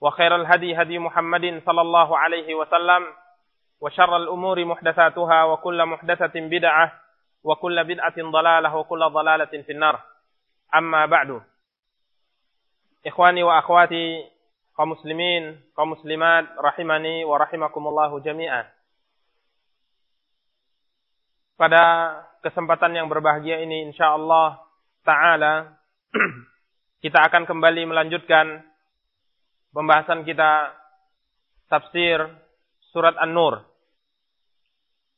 وخير الهدي هدي محمد صلى الله عليه وسلم وشر الأمور محدثاتها وكل محدثة بدعة وكل بدعة ضلالة وكل ضلالة في النار أما بعد إخواني وأخواتي kaum muslimin, kaum muslimat rahimani wa rahimakumullahu jami'an. Pada kesempatan yang berbahagia ini insyaallah taala kita akan kembali melanjutkan pembahasan kita tafsir surat An-Nur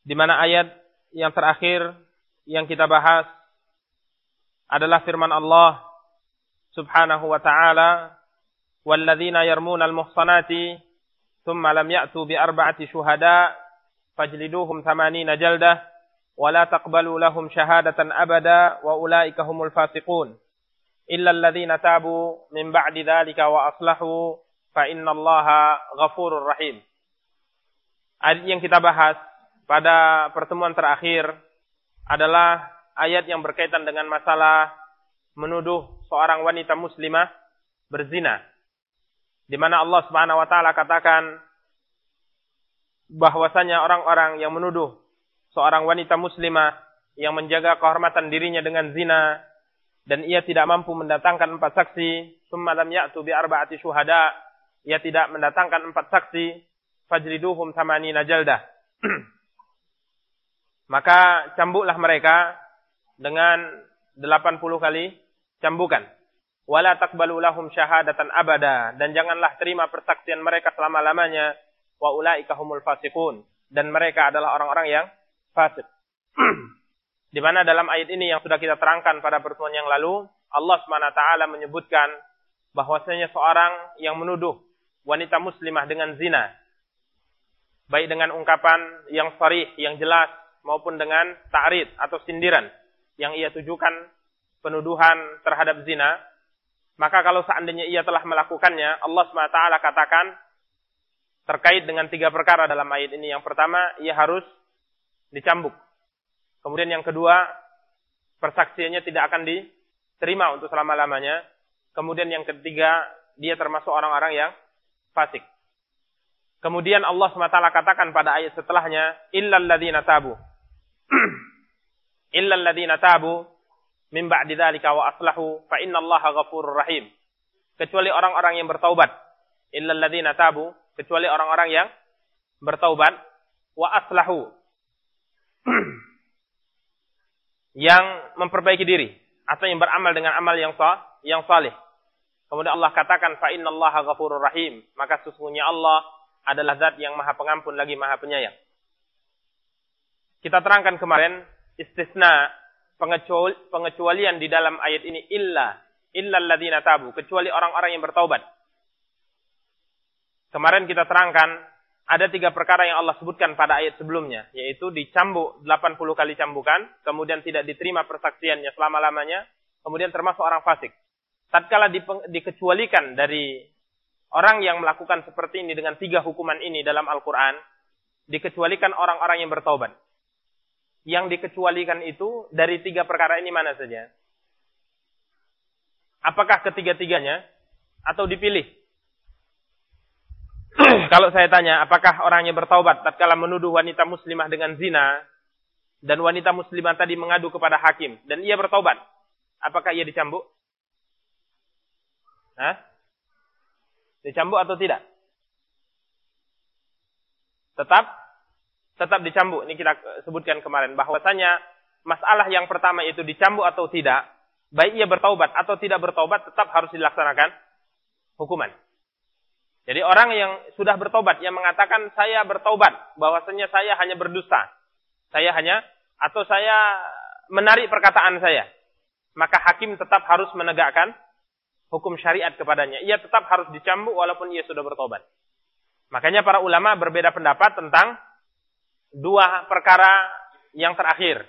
di mana ayat yang terakhir yang kita bahas adalah firman Allah Subhanahu wa taala walladzina yarmuna al-muhsanati thumma lam ya'tu bi arba'ati syuhada fajliduhum 80 jaldah wa la taqbalu lahum syahadatan abada alladhina tabu min ba'di dzalika wa aslahu fa innallaha ghafurur rahim. Ayat yang kita bahas pada pertemuan terakhir adalah ayat yang berkaitan dengan masalah menuduh seorang wanita muslimah berzina. Di mana Allah Subhanahu wa taala katakan bahwasanya orang-orang yang menuduh seorang wanita muslimah yang menjaga kehormatan dirinya dengan zina dan ia tidak mampu mendatangkan empat saksi, summa lam ya'tu bi arba'ati syuhada, ia tidak mendatangkan empat saksi, fajriduhum samanina jaldah. Maka cambuklah mereka dengan 80 kali cambukan. Wala taqbalu lahum syahadatan abada dan janganlah terima persaksian mereka selama-lamanya wa ulaika humul fasiqun dan mereka adalah orang-orang yang fasik. Di mana dalam ayat ini yang sudah kita terangkan pada pertemuan yang lalu, Allah SWT menyebutkan bahwasanya seorang yang menuduh wanita muslimah dengan zina, baik dengan ungkapan yang sarih, yang jelas, maupun dengan ta'rid atau sindiran yang ia tujukan penuduhan terhadap zina, maka kalau seandainya ia telah melakukannya, Allah SWT katakan terkait dengan tiga perkara dalam ayat ini. Yang pertama, ia harus dicambuk Kemudian yang kedua, persaksiannya tidak akan diterima untuk selama-lamanya. Kemudian yang ketiga, dia termasuk orang-orang yang fasik. Kemudian Allah SWT katakan pada ayat setelahnya, illal ladzina tabu. illal ladzina tabu min ba'di dzalika wa aslahu fa innallaha ghafurur rahim. Kecuali orang-orang yang bertaubat. Illal ladzina tabu, kecuali orang-orang yang bertaubat wa aslahu yang memperbaiki diri atau yang beramal dengan amal yang sah, yang saleh. Kemudian Allah katakan fa innallaha ghafurur rahim, maka sesungguhnya Allah adalah zat yang Maha Pengampun lagi Maha Penyayang. Kita terangkan kemarin istisna pengecualian di dalam ayat ini illa illa alladziina tabu, kecuali orang-orang yang bertaubat. Kemarin kita terangkan ada tiga perkara yang Allah sebutkan pada ayat sebelumnya, yaitu dicambuk 80 kali cambukan, kemudian tidak diterima persaksiannya selama-lamanya, kemudian termasuk orang fasik. Tatkala di, dikecualikan dari orang yang melakukan seperti ini dengan tiga hukuman ini dalam Al-Quran, dikecualikan orang-orang yang bertaubat. yang dikecualikan itu dari tiga perkara ini mana saja? Apakah ketiga-tiganya atau dipilih? Kalau saya tanya, apakah orangnya bertaubat tatkala menuduh wanita muslimah dengan zina dan wanita muslimah tadi mengadu kepada hakim dan ia bertaubat, apakah ia dicambuk? Hah? Dicambuk atau tidak? Tetap tetap dicambuk. Ini kita sebutkan kemarin bahwasanya masalah yang pertama itu dicambuk atau tidak, baik ia bertaubat atau tidak bertaubat tetap harus dilaksanakan hukuman. Jadi orang yang sudah bertobat yang mengatakan saya bertobat bahwasanya saya hanya berdusta. Saya hanya atau saya menarik perkataan saya. Maka hakim tetap harus menegakkan hukum syariat kepadanya. Ia tetap harus dicambuk walaupun ia sudah bertobat. Makanya para ulama berbeda pendapat tentang dua perkara yang terakhir.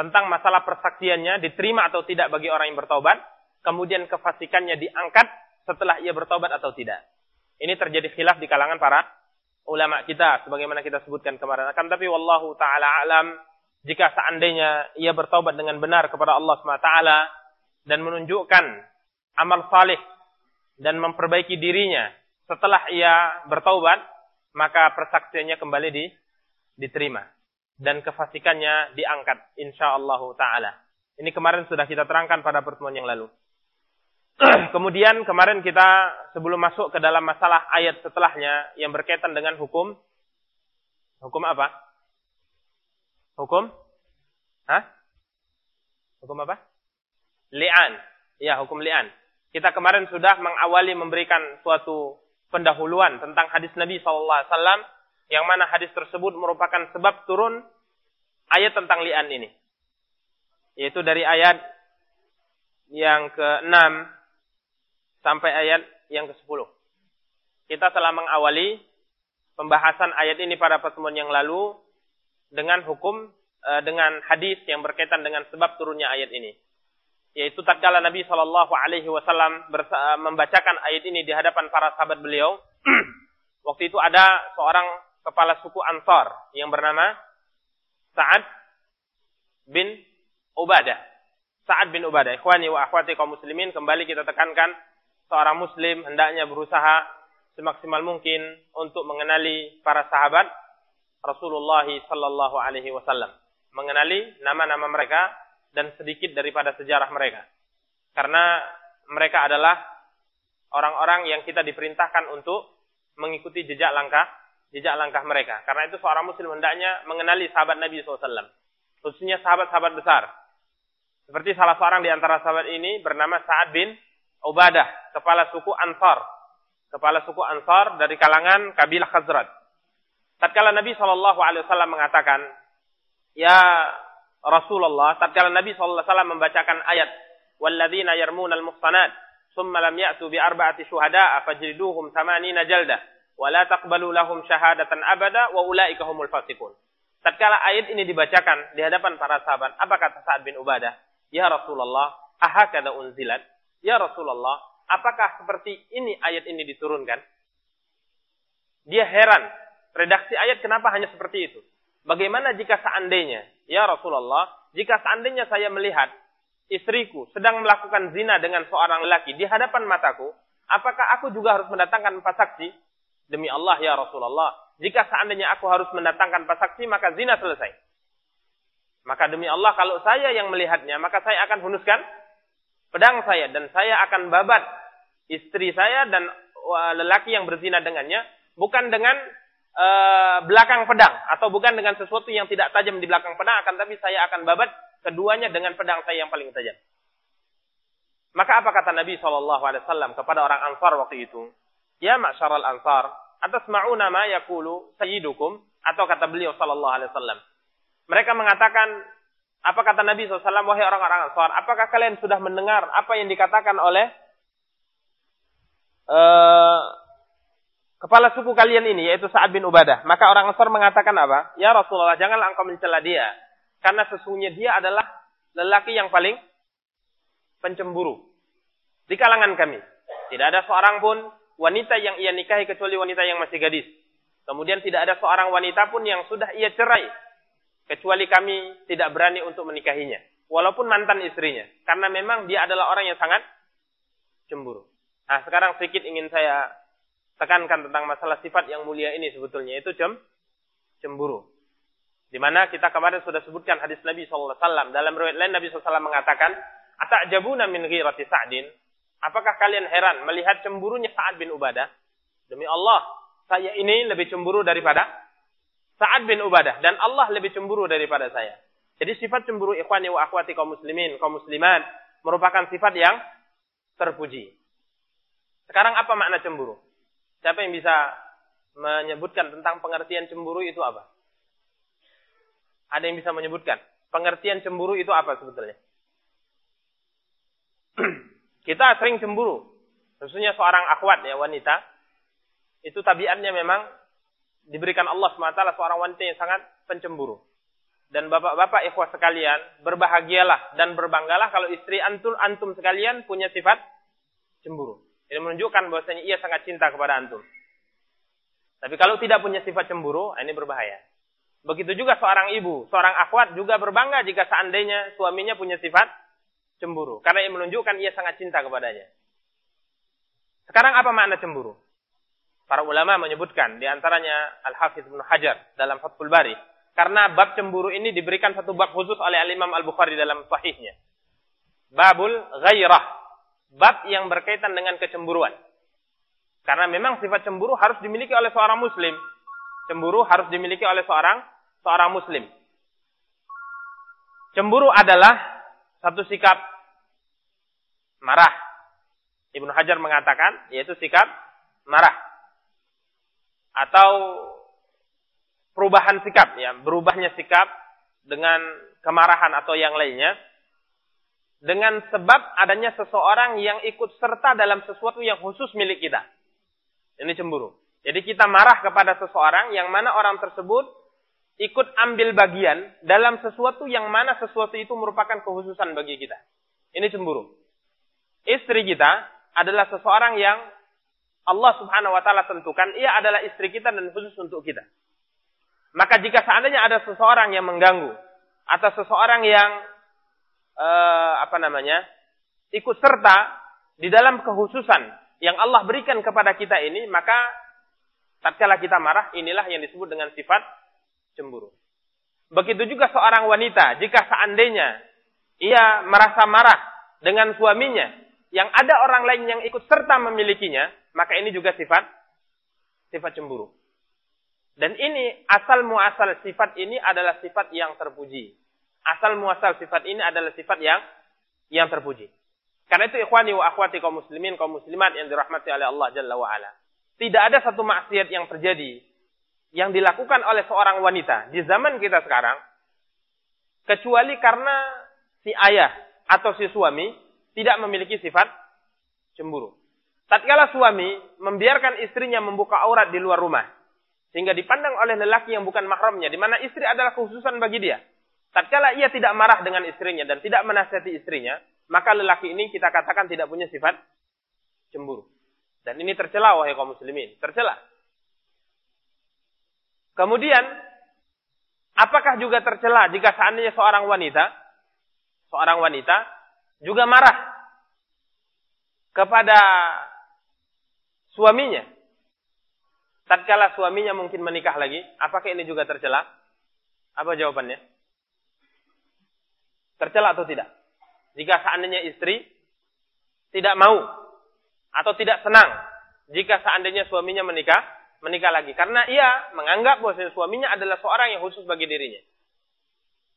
Tentang masalah persaksiannya diterima atau tidak bagi orang yang bertobat. Kemudian kefasikannya diangkat setelah ia bertobat atau tidak. Ini terjadi khilaf di kalangan para ulama kita. Sebagaimana kita sebutkan kemarin. Akan tapi wallahu ta'ala alam. Jika seandainya ia bertobat dengan benar kepada Allah SWT. Dan menunjukkan amal salih. Dan memperbaiki dirinya setelah ia bertaubat, maka persaksiannya kembali di, diterima dan kefasikannya diangkat insyaallah taala. Ini kemarin sudah kita terangkan pada pertemuan yang lalu. Kemudian kemarin kita sebelum masuk ke dalam masalah ayat setelahnya yang berkaitan dengan hukum hukum apa? Hukum? Hah? Hukum apa? Li'an. Ya, hukum li'an. Kita kemarin sudah mengawali memberikan suatu pendahuluan tentang hadis Nabi SAW yang mana hadis tersebut merupakan sebab turun ayat tentang li'an ini. Yaitu dari ayat yang ke-6 sampai ayat yang ke-10. Kita telah mengawali pembahasan ayat ini pada pertemuan yang lalu dengan hukum eh, dengan hadis yang berkaitan dengan sebab turunnya ayat ini yaitu tatkala Nabi Shallallahu Alaihi Wasallam membacakan ayat ini di hadapan para sahabat beliau. waktu itu ada seorang kepala suku Ansar yang bernama Sa'ad bin Ubadah. Sa'ad bin Ubadah. Ikhwani wa akhwati kaum muslimin, kembali kita tekankan seorang muslim hendaknya berusaha semaksimal mungkin untuk mengenali para sahabat Rasulullah sallallahu alaihi wasallam. Mengenali nama-nama mereka dan sedikit daripada sejarah mereka. Karena mereka adalah orang-orang yang kita diperintahkan untuk mengikuti jejak langkah jejak langkah mereka. Karena itu seorang muslim hendaknya mengenali sahabat Nabi SAW. Khususnya sahabat-sahabat besar. Seperti salah seorang di antara sahabat ini bernama Sa'ad bin Ubadah, kepala suku Ansar. Kepala suku Ansar dari kalangan kabilah Khazraj. Tatkala Nabi SAW mengatakan, Ya Rasulullah tatkala Nabi wasallam membacakan ayat walladzina yarmunal muhsanat thumma lam ya'tu bi arba'ati syuhada'a fajriduhum 80 jaldah wa la taqbalu lahum syahadatan abada wa ulaika humul fasiqun. Tatkala ayat ini dibacakan di hadapan para sahabat, apa kata Sa'ad bin Ubadah? Ya Rasulullah, ahakada unzilat? Ya Rasulullah, apakah seperti ini ayat ini diturunkan? Dia heran, redaksi ayat kenapa hanya seperti itu? Bagaimana jika seandainya, ya Rasulullah, jika seandainya saya melihat istriku sedang melakukan zina dengan seorang lelaki di hadapan mataku, apakah aku juga harus mendatangkan empat saksi? Demi Allah ya Rasulullah, jika seandainya aku harus mendatangkan empat saksi, maka zina selesai. Maka demi Allah, kalau saya yang melihatnya, maka saya akan hunuskan pedang saya dan saya akan babat istri saya dan lelaki yang berzina dengannya, bukan dengan uh, belakang pedang atau bukan dengan sesuatu yang tidak tajam di belakang pedang akan tapi saya akan babat keduanya dengan pedang saya yang paling tajam. Maka apa kata Nabi SAW kepada orang Ansar waktu itu? Ya ma'syaral Ansar, atas ma'una ma yakulu sayyidukum atau kata beliau wasallam. Mereka mengatakan apa kata Nabi SAW, wahai orang-orang Ansar, apakah kalian sudah mendengar apa yang dikatakan oleh uh, kepala suku kalian ini yaitu Sa'ad bin Ubadah. Maka orang Ansar mengatakan apa? Ya Rasulullah, janganlah engkau mencela dia. Karena sesungguhnya dia adalah lelaki yang paling pencemburu di kalangan kami. Tidak ada seorang pun wanita yang ia nikahi kecuali wanita yang masih gadis. Kemudian tidak ada seorang wanita pun yang sudah ia cerai kecuali kami tidak berani untuk menikahinya walaupun mantan istrinya karena memang dia adalah orang yang sangat cemburu. Nah, sekarang sedikit ingin saya tekankan tentang masalah sifat yang mulia ini sebetulnya itu cem cemburu. Di mana kita kemarin sudah sebutkan hadis Nabi SAW. Dalam riwayat lain Nabi SAW mengatakan, Ata'jabuna min ghirati Sa'din. Apakah kalian heran melihat cemburunya Sa'ad bin Ubadah? Demi Allah, saya ini lebih cemburu daripada Sa'ad bin Ubadah. Dan Allah lebih cemburu daripada saya. Jadi sifat cemburu ikhwani wa akhwati kaum muslimin, kaum muslimat, merupakan sifat yang terpuji. Sekarang apa makna cemburu? Siapa yang bisa menyebutkan tentang pengertian cemburu itu apa? Ada yang bisa menyebutkan pengertian cemburu itu apa sebetulnya? Kita sering cemburu. Khususnya seorang akhwat ya wanita. Itu tabiatnya memang diberikan Allah SWT seorang wanita yang sangat pencemburu. Dan bapak-bapak ikhwah sekalian, berbahagialah dan berbanggalah kalau istri antum antum sekalian punya sifat cemburu. Ini menunjukkan bahwasanya ia sangat cinta kepada antum. Tapi kalau tidak punya sifat cemburu, ini berbahaya. Begitu juga seorang ibu, seorang akhwat juga berbangga jika seandainya suaminya punya sifat cemburu. Karena ia menunjukkan ia sangat cinta kepadanya. Sekarang apa makna cemburu? Para ulama menyebutkan, di antaranya Al-Hafiz Ibn Hajar dalam Fathul Bari. Karena bab cemburu ini diberikan satu bab khusus oleh Al-Imam Al-Bukhari dalam sahihnya. Babul Ghairah. Bab yang berkaitan dengan kecemburuan. Karena memang sifat cemburu harus dimiliki oleh seorang muslim. Cemburu harus dimiliki oleh seorang seorang muslim. Cemburu adalah satu sikap marah. Ibnu Hajar mengatakan yaitu sikap marah atau perubahan sikap ya, berubahnya sikap dengan kemarahan atau yang lainnya dengan sebab adanya seseorang yang ikut serta dalam sesuatu yang khusus milik kita. Ini cemburu. Jadi kita marah kepada seseorang yang mana orang tersebut ikut ambil bagian dalam sesuatu yang mana sesuatu itu merupakan kekhususan bagi kita. Ini cemburu. Istri kita adalah seseorang yang Allah Subhanahu wa taala tentukan ia adalah istri kita dan khusus untuk kita. Maka jika seandainya ada seseorang yang mengganggu atau seseorang yang eh, apa namanya? ikut serta di dalam kekhususan yang Allah berikan kepada kita ini, maka tatkala kita marah inilah yang disebut dengan sifat cemburu. Begitu juga seorang wanita, jika seandainya ia merasa marah dengan suaminya, yang ada orang lain yang ikut serta memilikinya, maka ini juga sifat sifat cemburu. Dan ini asal muasal sifat ini adalah sifat yang terpuji. Asal muasal sifat ini adalah sifat yang yang terpuji. Karena itu ikhwani wa akhwati kaum muslimin kaum muslimat yang dirahmati oleh Allah Jalla wa ala. Tidak ada satu maksiat yang terjadi yang dilakukan oleh seorang wanita di zaman kita sekarang kecuali karena si ayah atau si suami tidak memiliki sifat cemburu. Tatkala suami membiarkan istrinya membuka aurat di luar rumah sehingga dipandang oleh lelaki yang bukan mahramnya di mana istri adalah khususan bagi dia. Tatkala ia tidak marah dengan istrinya dan tidak menasihati istrinya, maka lelaki ini kita katakan tidak punya sifat cemburu. Dan ini tercela wahai kaum muslimin, tercela. Kemudian, apakah juga tercela jika seandainya seorang wanita, seorang wanita juga marah kepada suaminya. Tatkala suaminya mungkin menikah lagi, apakah ini juga tercela? Apa jawabannya? Tercela atau tidak? Jika seandainya istri tidak mau atau tidak senang jika seandainya suaminya menikah menikah lagi karena ia menganggap bahwa suaminya adalah seorang yang khusus bagi dirinya.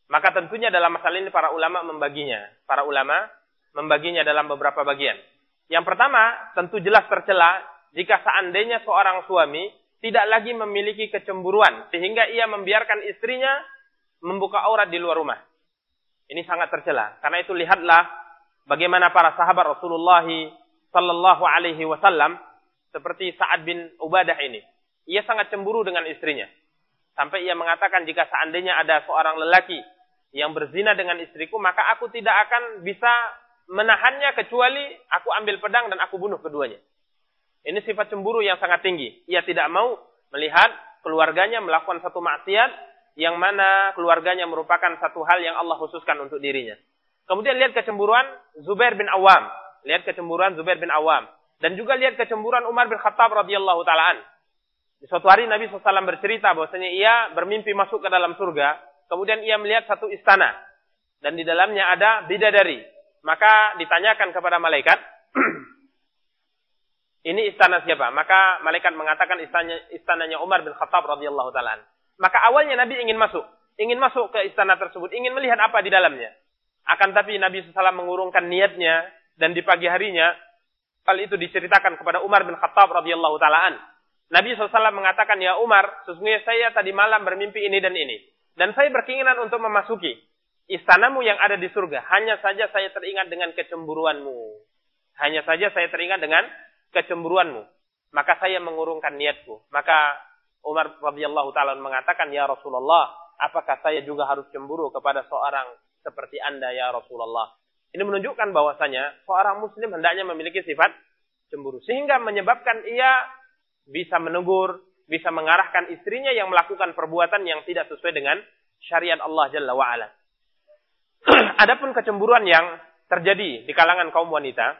Maka tentunya dalam masalah ini para ulama membaginya. Para ulama membaginya dalam beberapa bagian. Yang pertama, tentu jelas tercela jika seandainya seorang suami tidak lagi memiliki kecemburuan sehingga ia membiarkan istrinya membuka aurat di luar rumah. Ini sangat tercela. Karena itu lihatlah bagaimana para sahabat Rasulullah sallallahu alaihi wasallam seperti Sa'ad bin Ubadah ini. Ia sangat cemburu dengan istrinya. Sampai ia mengatakan jika seandainya ada seorang lelaki yang berzina dengan istriku, maka aku tidak akan bisa menahannya kecuali aku ambil pedang dan aku bunuh keduanya. Ini sifat cemburu yang sangat tinggi. Ia tidak mau melihat keluarganya melakukan satu maksiat yang mana keluarganya merupakan satu hal yang Allah khususkan untuk dirinya. Kemudian lihat kecemburuan Zubair bin Awam. Lihat kecemburuan Zubair bin Awam. Dan juga lihat kecemburuan Umar bin Khattab radhiyallahu taalaan. Di suatu hari Nabi SAW bercerita bahwasanya ia bermimpi masuk ke dalam surga. Kemudian ia melihat satu istana. Dan di dalamnya ada bidadari. Maka ditanyakan kepada malaikat. ini istana siapa? Maka malaikat mengatakan istananya, istananya Umar bin Khattab radhiyallahu taalaan. Maka awalnya Nabi ingin masuk. Ingin masuk ke istana tersebut. Ingin melihat apa di dalamnya. Akan tapi Nabi SAW mengurungkan niatnya. Dan di pagi harinya. Hal itu diceritakan kepada Umar bin Khattab radhiyallahu taalaan. Nabi SAW mengatakan, Ya Umar, sesungguhnya saya tadi malam bermimpi ini dan ini. Dan saya berkeinginan untuk memasuki istanamu yang ada di surga. Hanya saja saya teringat dengan kecemburuanmu. Hanya saja saya teringat dengan kecemburuanmu. Maka saya mengurungkan niatku. Maka Umar radhiyallahu taala mengatakan, "Ya Rasulullah, apakah saya juga harus cemburu kepada seorang seperti Anda ya Rasulullah?" Ini menunjukkan bahwasanya seorang muslim hendaknya memiliki sifat cemburu sehingga menyebabkan ia bisa menegur, bisa mengarahkan istrinya yang melakukan perbuatan yang tidak sesuai dengan syariat Allah Jalla wa ala. Adapun kecemburuan yang terjadi di kalangan kaum wanita,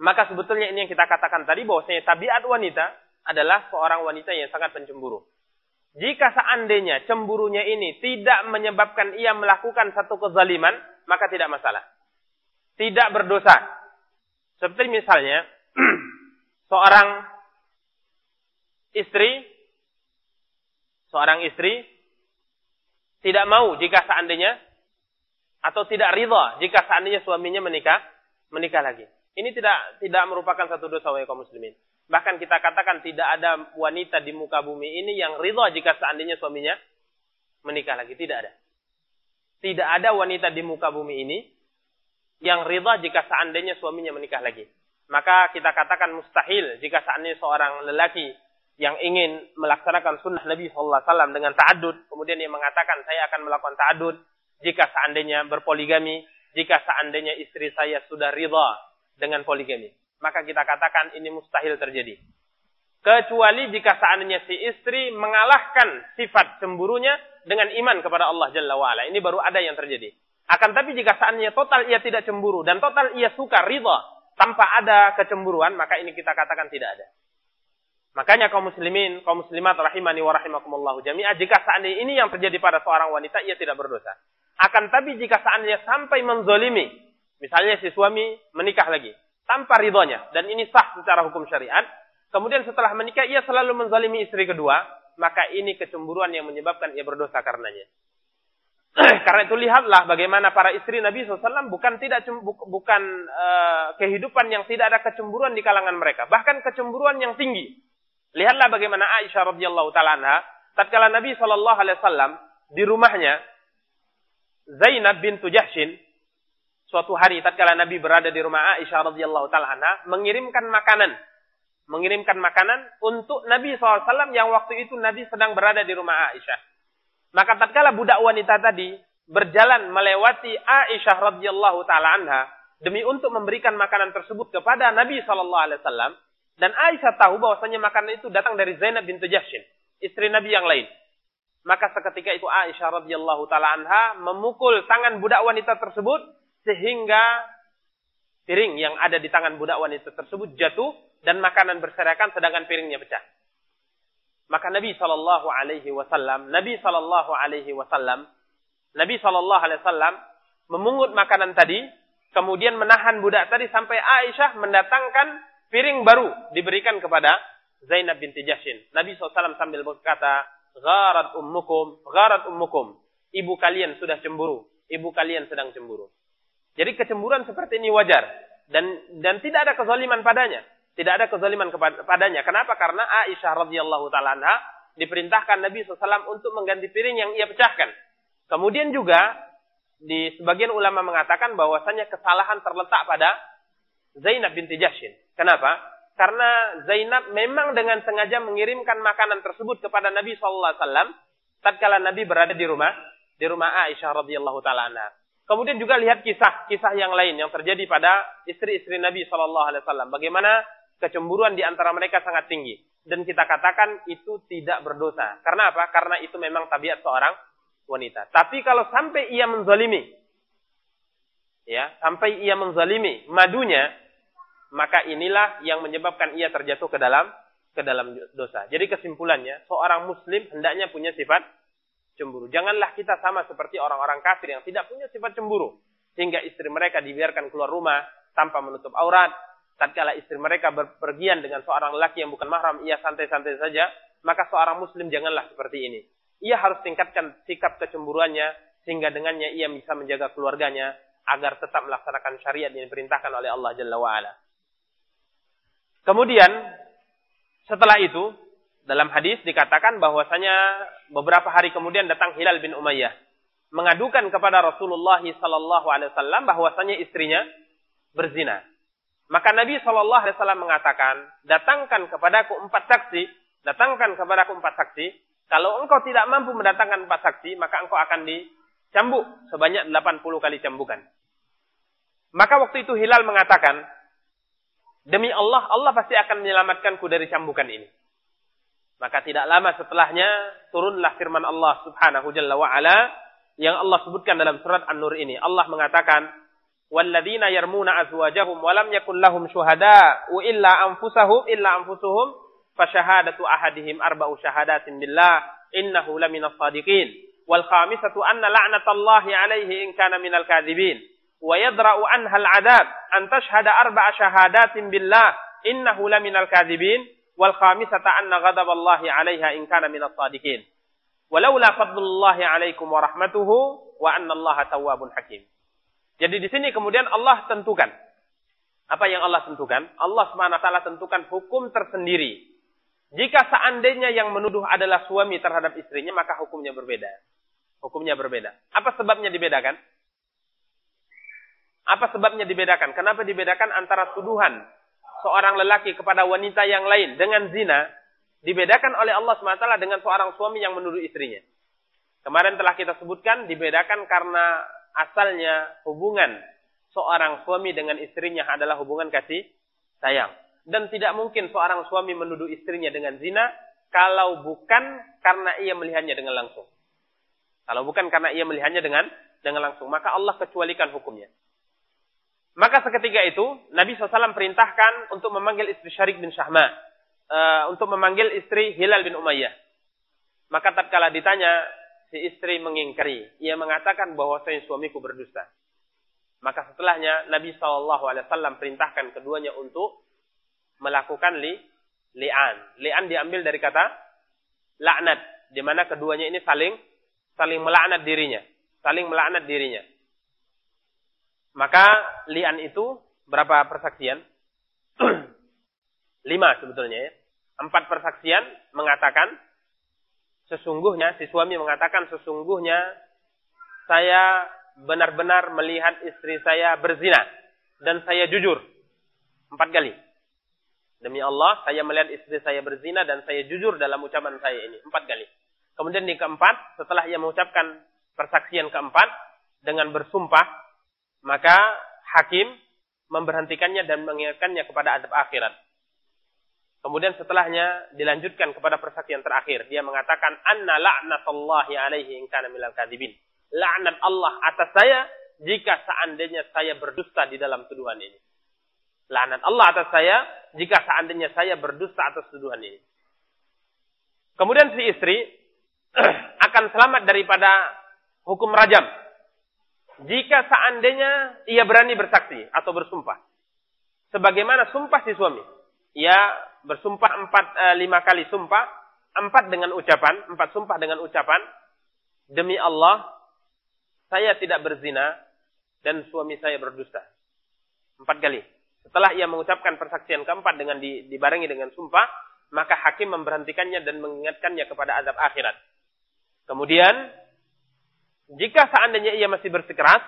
maka sebetulnya ini yang kita katakan tadi bahwasanya tabiat wanita adalah seorang wanita yang sangat pencemburu. Jika seandainya cemburunya ini tidak menyebabkan ia melakukan satu kezaliman, maka tidak masalah. Tidak berdosa. Seperti misalnya, seorang istri, seorang istri tidak mau jika seandainya, atau tidak ridha jika seandainya suaminya menikah, menikah lagi. Ini tidak tidak merupakan satu dosa wahai kaum muslimin. Bahkan kita katakan tidak ada wanita di muka bumi ini yang ridha jika seandainya suaminya menikah lagi. Tidak ada. Tidak ada wanita di muka bumi ini yang ridha jika seandainya suaminya menikah lagi. Maka kita katakan mustahil jika seandainya seorang lelaki yang ingin melaksanakan sunnah Nabi SAW dengan ta'adud. Kemudian dia mengatakan saya akan melakukan ta'adud jika seandainya berpoligami. Jika seandainya istri saya sudah ridha dengan poligami maka kita katakan ini mustahil terjadi. Kecuali jika seandainya si istri mengalahkan sifat cemburunya dengan iman kepada Allah Jalla wa'ala. Ini baru ada yang terjadi. Akan tapi jika seandainya total ia tidak cemburu dan total ia suka ridha tanpa ada kecemburuan, maka ini kita katakan tidak ada. Makanya kaum muslimin, kaum muslimat rahimani wa rahimakumullah jami'ah, jika seandainya ini yang terjadi pada seorang wanita, ia tidak berdosa. Akan tapi jika seandainya sampai menzolimi, misalnya si suami menikah lagi, tanpa ridhonya dan ini sah secara hukum syariat. Kemudian setelah menikah ia selalu menzalimi istri kedua, maka ini kecemburuan yang menyebabkan ia berdosa karenanya. Karena itu lihatlah bagaimana para istri Nabi SAW bukan tidak bukan uh, kehidupan yang tidak ada kecemburuan di kalangan mereka, bahkan kecemburuan yang tinggi. Lihatlah bagaimana Aisyah radhiyallahu taala anha tatkala Nabi sallallahu alaihi wasallam di rumahnya Zainab bintu Jahshin suatu hari tatkala Nabi berada di rumah Aisyah radhiyallahu taala anha mengirimkan makanan mengirimkan makanan untuk Nabi SAW yang waktu itu Nabi sedang berada di rumah Aisyah. Maka tatkala budak wanita tadi berjalan melewati Aisyah radhiyallahu taala anha demi untuk memberikan makanan tersebut kepada Nabi sallallahu alaihi dan Aisyah tahu bahwasanya makanan itu datang dari Zainab bintu Jahshin, istri Nabi yang lain. Maka seketika itu Aisyah radhiyallahu taala anha memukul tangan budak wanita tersebut sehingga piring yang ada di tangan budak wanita tersebut jatuh dan makanan berserakan sedangkan piringnya pecah. Maka Nabi Shallallahu Alaihi Wasallam, Nabi Shallallahu Alaihi Wasallam, Nabi Shallallahu Alaihi Wasallam memungut makanan tadi, kemudian menahan budak tadi sampai Aisyah mendatangkan piring baru diberikan kepada Zainab binti Jashin. Nabi SAW sambil berkata, Gharat ummukum, gharat ummukum. Ibu kalian sudah cemburu. Ibu kalian sedang cemburu. Jadi kecemburuan seperti ini wajar dan dan tidak ada kezaliman padanya. Tidak ada kezaliman kepadanya. Kenapa? Karena Aisyah radhiyallahu taala anha diperintahkan Nabi SAW untuk mengganti piring yang ia pecahkan. Kemudian juga di sebagian ulama mengatakan bahwasanya kesalahan terletak pada Zainab binti Jashin. Kenapa? Karena Zainab memang dengan sengaja mengirimkan makanan tersebut kepada Nabi SAW tatkala Nabi berada di rumah di rumah Aisyah radhiyallahu taala. Kemudian juga lihat kisah-kisah yang lain yang terjadi pada istri-istri Nabi Shallallahu Alaihi Wasallam. Bagaimana kecemburuan di antara mereka sangat tinggi. Dan kita katakan itu tidak berdosa. Karena apa? Karena itu memang tabiat seorang wanita. Tapi kalau sampai ia menzalimi, ya, sampai ia menzalimi madunya, maka inilah yang menyebabkan ia terjatuh ke dalam ke dalam dosa. Jadi kesimpulannya, seorang muslim hendaknya punya sifat cemburu. Janganlah kita sama seperti orang-orang kafir yang tidak punya sifat cemburu. Sehingga istri mereka dibiarkan keluar rumah tanpa menutup aurat. Tatkala istri mereka berpergian dengan seorang lelaki yang bukan mahram, ia santai-santai saja. Maka seorang muslim janganlah seperti ini. Ia harus tingkatkan sikap kecemburuannya, sehingga dengannya ia bisa menjaga keluarganya, agar tetap melaksanakan syariat yang diperintahkan oleh Allah Jalla wa'ala. Kemudian, setelah itu, dalam hadis dikatakan bahwasanya beberapa hari kemudian datang Hilal bin Umayyah mengadukan kepada Rasulullah sallallahu alaihi wasallam bahwasanya istrinya berzina. Maka Nabi sallallahu alaihi wasallam mengatakan, "Datangkan kepadaku empat saksi, datangkan kepadaku empat saksi. Kalau engkau tidak mampu mendatangkan empat saksi, maka engkau akan dicambuk sebanyak 80 kali cambukan." Maka waktu itu Hilal mengatakan, Demi Allah, Allah pasti akan menyelamatkanku dari cambukan ini. Maka tidak lama setelahnya turunlah firman Allah Subhanahu Jalla wa ala yang Allah sebutkan dalam surat An-Nur ini. Allah mengatakan, "Walladzina yarmuna azwajahum wa lam yakul lahum syuhada'u illa anfusahum illa anfusuhum fasyahadatu ahadihim arba'u syahadatin billah innahu laminas sadiqin." Wal khamisatu anna la'natallahi 'alaihi in kana minal kadzibin. Wa yadra'u anha al-'adab an tashhada arba'a syahadatin billah innahu laminal kadzibin wal khamisata anna ghadaballahi 'alaiha in kana minas sadiqin. Walaula fadlullahi 'alaikum wa rahmatuhu wa anna jadi di sini kemudian Allah tentukan. Apa yang Allah tentukan? Allah taala tentukan hukum tersendiri. Jika seandainya yang menuduh adalah suami terhadap istrinya maka hukumnya berbeda. Hukumnya berbeda. Apa sebabnya dibedakan apa sebabnya dibedakan? Kenapa dibedakan antara tuduhan seorang lelaki kepada wanita yang lain dengan zina dibedakan oleh Allah SWT dengan seorang suami yang menuduh istrinya. Kemarin telah kita sebutkan dibedakan karena asalnya hubungan seorang suami dengan istrinya adalah hubungan kasih sayang. Dan tidak mungkin seorang suami menuduh istrinya dengan zina kalau bukan karena ia melihatnya dengan langsung. Kalau bukan karena ia melihatnya dengan dengan langsung, maka Allah kecualikan hukumnya. Maka seketika itu Nabi SAW perintahkan untuk memanggil istri Syarik bin Syahma. Uh, untuk memanggil istri Hilal bin Umayyah. Maka tatkala ditanya, si istri mengingkari. Ia mengatakan bahwa saya suamiku berdusta. Maka setelahnya Nabi SAW perintahkan keduanya untuk melakukan li, li'an. Li'an diambil dari kata laknat. Di mana keduanya ini saling saling melaknat dirinya. Saling melaknat dirinya. Maka lian itu berapa persaksian? Lima sebetulnya ya. Empat persaksian mengatakan sesungguhnya si suami mengatakan sesungguhnya saya benar-benar melihat istri saya berzina dan saya jujur. Empat kali. Demi Allah, saya melihat istri saya berzina dan saya jujur dalam ucapan saya ini. Empat kali. Kemudian di keempat, setelah ia mengucapkan persaksian keempat dengan bersumpah, maka hakim memberhentikannya dan mengingatkannya kepada adab akhirat. Kemudian setelahnya dilanjutkan kepada persaksian terakhir. Dia mengatakan, Anna la'natullahi alaihi in kana minal kadibin. La'nat Allah atas saya jika seandainya saya berdusta di dalam tuduhan ini. La'nat Allah atas saya jika seandainya saya berdusta atas tuduhan ini. Kemudian si istri akan selamat daripada hukum rajam jika seandainya ia berani bersaksi atau bersumpah. Sebagaimana sumpah si suami. Ia bersumpah empat, e, lima kali sumpah. Empat dengan ucapan. Empat sumpah dengan ucapan. Demi Allah, saya tidak berzina dan suami saya berdusta. Empat kali. Setelah ia mengucapkan persaksian keempat dengan dibarengi dengan sumpah, maka hakim memberhentikannya dan mengingatkannya kepada azab akhirat. Kemudian jika seandainya ia masih bersikeras,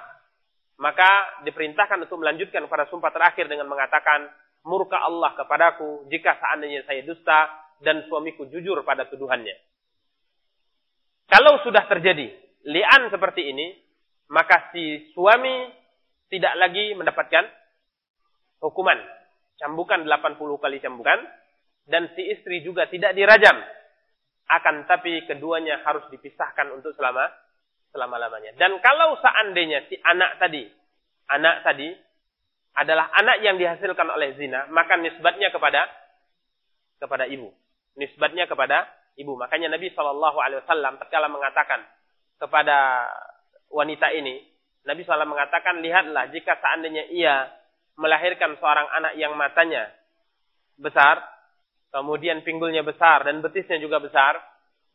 maka diperintahkan untuk melanjutkan pada sumpah terakhir dengan mengatakan, murka Allah kepadaku jika seandainya saya dusta dan suamiku jujur pada tuduhannya. Kalau sudah terjadi lian seperti ini, maka si suami tidak lagi mendapatkan hukuman. Cambukan 80 kali cambukan. Dan si istri juga tidak dirajam. Akan tapi keduanya harus dipisahkan untuk selama selama-lamanya. Dan kalau seandainya si anak tadi, anak tadi adalah anak yang dihasilkan oleh zina, maka nisbatnya kepada kepada ibu. Nisbatnya kepada ibu. Makanya Nabi Shallallahu Alaihi mengatakan kepada wanita ini, Nabi SAW mengatakan, lihatlah jika seandainya ia melahirkan seorang anak yang matanya besar, kemudian pinggulnya besar dan betisnya juga besar,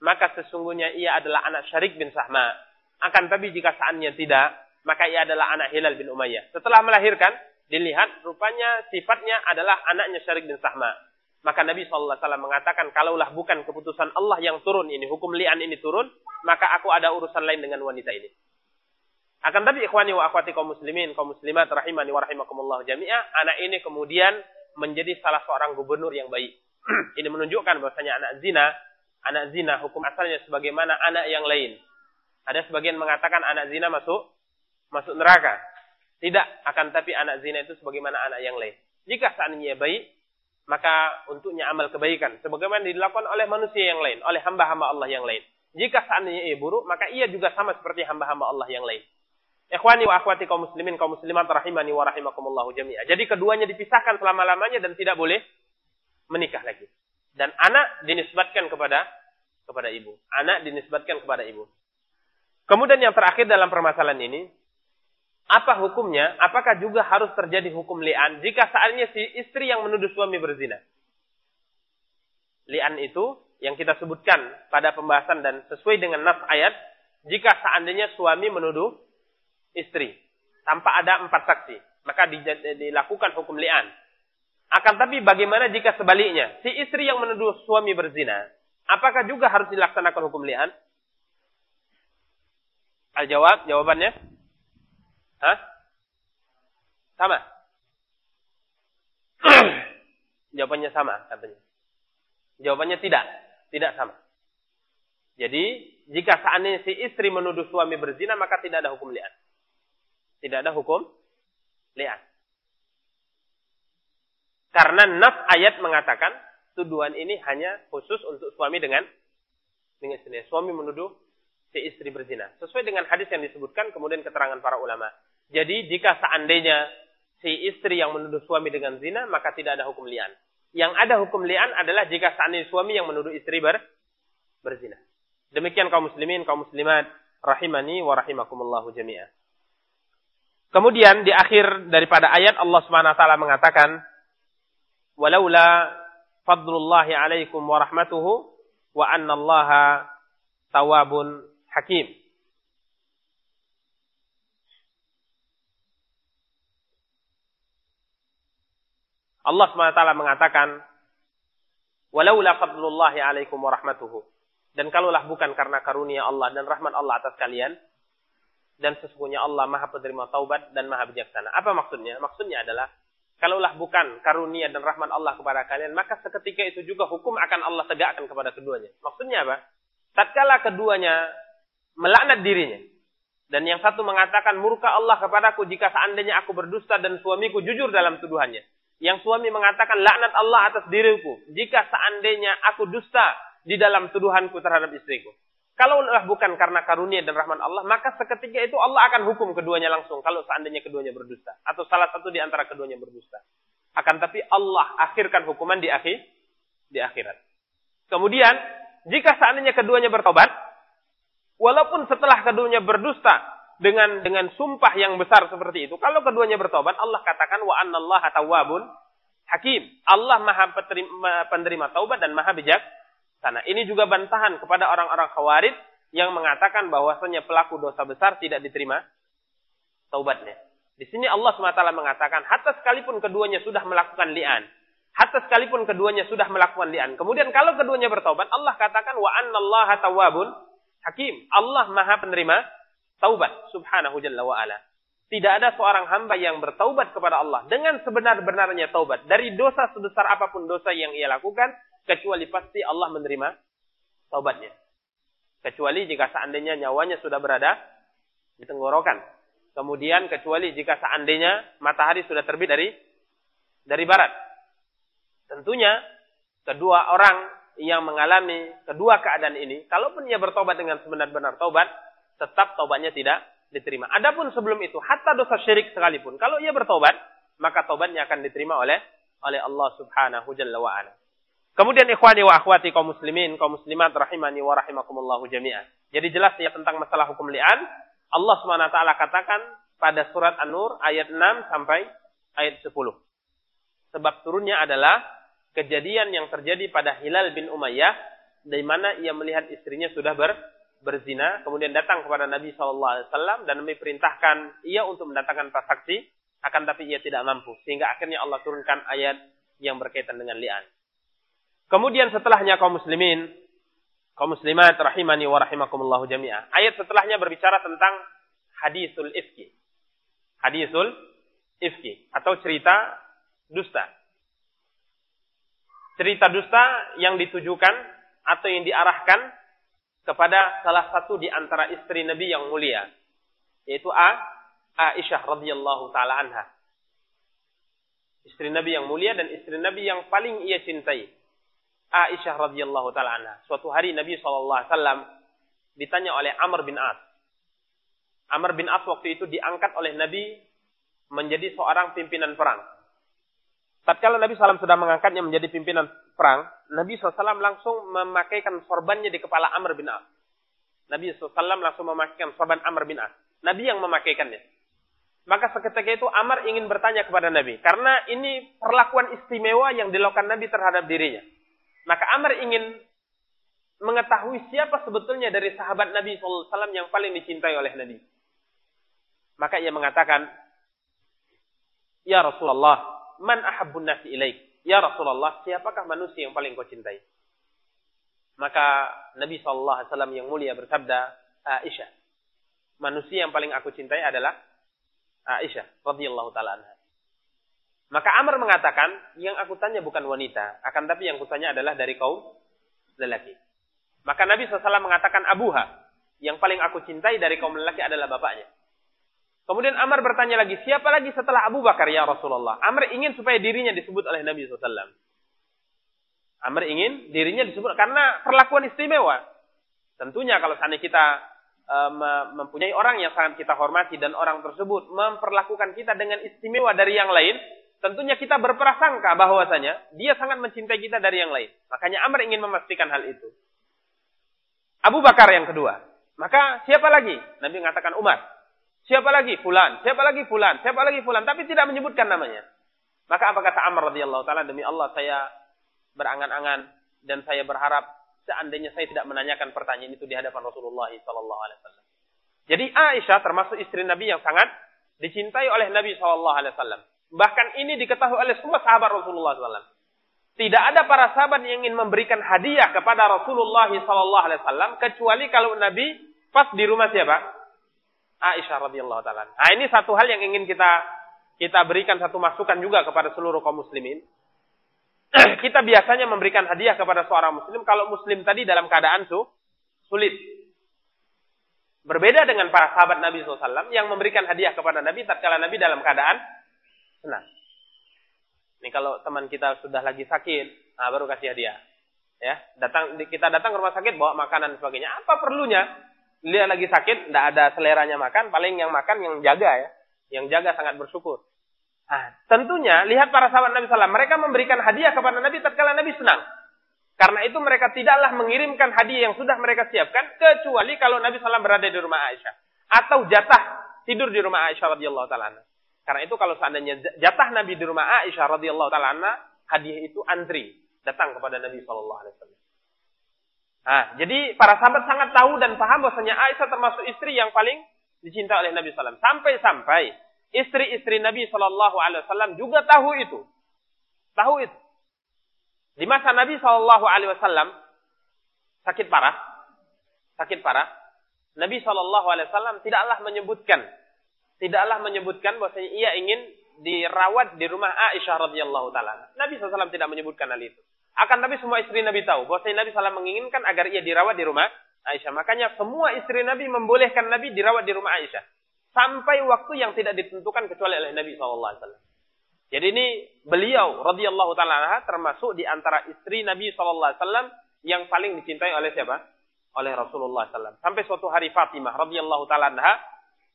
maka sesungguhnya ia adalah anak Syarik bin Sahma. Akan tapi jika seandainya tidak, maka ia adalah anak Hilal bin Umayyah. Setelah melahirkan, dilihat rupanya sifatnya adalah anaknya Syarik bin Sahma. Maka Nabi SAW mengatakan, kalaulah bukan keputusan Allah yang turun ini, hukum li'an ini turun, maka aku ada urusan lain dengan wanita ini. Akan tapi ikhwani wa akhwati kaum muslimin, kaum muslimat rahimani wa rahimakumullah jami'ah, anak ini kemudian menjadi salah seorang gubernur yang baik. ini menunjukkan bahwasanya anak zina, anak zina hukum asalnya sebagaimana anak yang lain. Ada sebagian mengatakan anak zina masuk masuk neraka. Tidak, akan tapi anak zina itu sebagaimana anak yang lain. Jika seandainya baik, maka untuknya amal kebaikan sebagaimana dilakukan oleh manusia yang lain, oleh hamba-hamba Allah yang lain. Jika seandainya ia buruk, maka ia juga sama seperti hamba-hamba Allah yang lain. Ikhwani wa akhwati kaum muslimin, kaum muslimat rahimani wa rahimakumullahu jami'a. Jadi keduanya dipisahkan selama-lamanya dan tidak boleh menikah lagi. Dan anak dinisbatkan kepada kepada ibu. Anak dinisbatkan kepada ibu. Kemudian yang terakhir dalam permasalahan ini, apa hukumnya? Apakah juga harus terjadi hukum li'an jika saatnya si istri yang menuduh suami berzina? Li'an itu yang kita sebutkan pada pembahasan dan sesuai dengan nas ayat, jika seandainya suami menuduh istri tanpa ada empat saksi, maka dilakukan hukum li'an. Akan tapi bagaimana jika sebaliknya, si istri yang menuduh suami berzina, apakah juga harus dilaksanakan hukum li'an? Al-jawab, jawabannya Hah? Sama. Jawabannya sama katanya. Jawabannya tidak. Tidak sama. Jadi, jika seandainya si istri menuduh suami berzina, maka tidak ada hukum li'an. Tidak ada hukum li'an. Karena nas ayat mengatakan, tuduhan ini hanya khusus untuk suami dengan dengan istri. Suami menuduh si istri berzina. Sesuai dengan hadis yang disebutkan, kemudian keterangan para ulama. Jadi jika seandainya si istri yang menuduh suami dengan zina, maka tidak ada hukum li'an. Yang ada hukum li'an adalah jika seandainya suami yang menuduh istri ber, berzina. Demikian kaum muslimin, kaum muslimat, rahimani wa rahimakumullahu jami'ah. Kemudian di akhir daripada ayat Allah Subhanahu wa taala mengatakan walaula fadlullahi alaikum wa rahmatuhu wa anna allaha tawabun hakim. Allah SWT mengatakan, Walaula fadlullahi alaikum wa rahmatuhu. Dan kalaulah bukan karena karunia Allah dan rahmat Allah atas kalian, dan sesungguhnya Allah maha penerima taubat dan maha bijaksana. Apa maksudnya? Maksudnya adalah, kalaulah bukan karunia dan rahmat Allah kepada kalian, maka seketika itu juga hukum akan Allah tegakkan kepada keduanya. Maksudnya apa? Tatkala keduanya melaknat dirinya, dan yang satu mengatakan murka Allah kepadaku jika seandainya aku berdusta dan suamiku jujur dalam tuduhannya. Yang suami mengatakan laknat Allah atas diriku jika seandainya aku dusta di dalam tuduhanku terhadap istriku. Kalau bukan karena karunia dan rahmat Allah, maka seketika itu Allah akan hukum keduanya langsung kalau seandainya keduanya berdusta atau salah satu di antara keduanya berdusta. Akan tapi Allah akhirkan hukuman di akhir di akhirat. Kemudian jika seandainya keduanya bertobat, walaupun setelah keduanya berdusta, dengan dengan sumpah yang besar seperti itu, kalau keduanya bertobat, Allah katakan wa annallaha tawwabun hakim. Allah Maha penerima, penerima taubat dan Maha bijak. Sana ini juga bantahan kepada orang-orang khawarij yang mengatakan bahwasanya pelaku dosa besar tidak diterima taubatnya. Di sini Allah SWT mengatakan, hatta sekalipun keduanya sudah melakukan li'an, hatta sekalipun keduanya sudah melakukan li'an, kemudian kalau keduanya bertobat, Allah katakan wa annallaha tawwabun hakim. Allah Maha penerima taubat subhanahu jalla wa ala. Tidak ada seorang hamba yang bertaubat kepada Allah dengan sebenar-benarnya taubat dari dosa sebesar apa pun dosa yang ia lakukan kecuali pasti Allah menerima taubatnya. Kecuali jika seandainya nyawanya sudah berada di tenggorokan. Kemudian kecuali jika seandainya matahari sudah terbit dari dari barat. Tentunya kedua orang yang mengalami kedua keadaan ini, kalaupun ia bertobat dengan sebenar-benar taubat, tetap taubatnya tidak diterima. Adapun sebelum itu, hatta dosa syirik sekalipun, kalau ia bertobat, maka taubatnya akan diterima oleh oleh Allah Subhanahu Jalla wa ala. Kemudian ikhwani wa akhwati kaum muslimin, kaum muslimat rahimani wa rahimakumullahu jami'an. Jadi jelas ya tentang masalah hukum li'an. Allah Subhanahu katakan pada surat An-Nur ayat 6 sampai ayat 10. Sebab turunnya adalah kejadian yang terjadi pada Hilal bin Umayyah di mana ia melihat istrinya sudah ber, berzina, kemudian datang kepada Nabi SAW dan Nabi perintahkan ia untuk mendatangkan saksi, akan tapi ia tidak mampu. Sehingga akhirnya Allah turunkan ayat yang berkaitan dengan li'an. Kemudian setelahnya kaum muslimin, kaum muslimat rahimani wa rahimakumullahu jami'ah. Ayat setelahnya berbicara tentang hadisul ifki. Hadisul ifki atau cerita dusta. Cerita dusta yang ditujukan atau yang diarahkan kepada salah satu di antara istri Nabi yang mulia, yaitu A, Aisyah radhiyallahu taala anha. Istri Nabi yang mulia dan istri Nabi yang paling ia cintai. Aisyah radhiyallahu taala anha. Suatu hari Nabi SAW ditanya oleh Amr bin As. Amr bin As waktu itu diangkat oleh Nabi menjadi seorang pimpinan perang. Tatkala Nabi SAW sudah mengangkatnya menjadi pimpinan perang, Nabi SAW langsung memakaikan sorbannya di kepala Amr bin As. Nabi SAW langsung memakaikan sorban Amr bin As. Nabi yang memakaikannya. Maka seketika itu Amr ingin bertanya kepada Nabi. Karena ini perlakuan istimewa yang dilakukan Nabi terhadap dirinya. Maka Amr ingin mengetahui siapa sebetulnya dari sahabat Nabi SAW yang paling dicintai oleh Nabi. Maka ia mengatakan, Ya Rasulullah, man ahabbun nasi ilaik? Ya Rasulullah, siapakah manusia yang paling kau cintai? Maka Nabi SAW yang mulia bersabda, Aisyah. Manusia yang paling aku cintai adalah Aisyah radhiyallahu taala anha. Maka Amr mengatakan, yang aku tanya bukan wanita, akan tapi yang kutanya adalah dari kaum lelaki. Maka Nabi SAW mengatakan Abuha, yang paling aku cintai dari kaum lelaki adalah bapaknya. Kemudian Amr bertanya lagi, siapa lagi setelah Abu Bakar ya Rasulullah? Amr ingin supaya dirinya disebut oleh Nabi SAW. Amr ingin dirinya disebut karena perlakuan istimewa. Tentunya kalau seandainya kita uh, mempunyai orang yang sangat kita hormati dan orang tersebut memperlakukan kita dengan istimewa dari yang lain, tentunya kita berprasangka bahwasanya dia sangat mencintai kita dari yang lain. Makanya Amr ingin memastikan hal itu. Abu Bakar yang kedua. Maka siapa lagi? Nabi mengatakan Umar. Siapa lagi? Fulan. Siapa lagi? Fulan. Siapa lagi? Fulan. Tapi tidak menyebutkan namanya. Maka apa kata Amr radhiyallahu taala demi Allah saya berangan-angan dan saya berharap seandainya saya tidak menanyakan pertanyaan itu di hadapan Rasulullah sallallahu. Jadi Aisyah termasuk istri Nabi yang sangat dicintai oleh Nabi sallallahu wasallam. Bahkan ini diketahui oleh semua sahabat Rasulullah SAW. Tidak ada para sahabat yang ingin memberikan hadiah kepada Rasulullah SAW kecuali kalau Nabi pas di rumah siapa? Aisyah radhiyallahu taala. Nah, ini satu hal yang ingin kita kita berikan satu masukan juga kepada seluruh kaum muslimin. kita biasanya memberikan hadiah kepada seorang muslim kalau muslim tadi dalam keadaan su, sulit. Berbeda dengan para sahabat Nabi SAW yang memberikan hadiah kepada Nabi tatkala Nabi dalam keadaan senang. Ini kalau teman kita sudah lagi sakit, nah baru kasih hadiah. Ya, datang kita datang ke rumah sakit bawa makanan dan sebagainya. Apa perlunya? Dia lagi sakit, tidak ada seleranya makan, paling yang makan yang jaga ya. Yang jaga sangat bersyukur. Nah, tentunya lihat para sahabat Nabi SAW, mereka memberikan hadiah kepada Nabi tatkala Nabi senang. Karena itu mereka tidaklah mengirimkan hadiah yang sudah mereka siapkan kecuali kalau Nabi SAW berada di rumah Aisyah atau jatah tidur di rumah Aisyah radhiyallahu taala. Karena itu kalau seandainya jatah Nabi di rumah Aisyah radhiyallahu taala hadiah itu antri datang kepada Nabi sallallahu alaihi wasallam. Nah, jadi para sahabat sangat tahu dan paham bahwasanya Aisyah termasuk istri yang paling dicinta oleh Nabi SAW. Sampai-sampai istri-istri Nabi Wasallam juga tahu itu, tahu itu. Di masa Nabi Wasallam sakit parah, sakit parah, Nabi Wasallam tidaklah menyebutkan tidaklah menyebutkan bahwasanya ia ingin dirawat di rumah Aisyah radhiyallahu taala. Nabi SAW tidak menyebutkan hal itu. Akan tapi semua istri Nabi tahu bahwasanya Nabi SAW menginginkan agar ia dirawat di rumah Aisyah. Makanya semua istri Nabi membolehkan Nabi dirawat di rumah Aisyah sampai waktu yang tidak ditentukan kecuali oleh Nabi SAW. Jadi ini beliau radhiyallahu taala termasuk di antara istri Nabi SAW yang paling dicintai oleh siapa? oleh Rasulullah SAW. Sampai suatu hari Fatimah radhiyallahu taala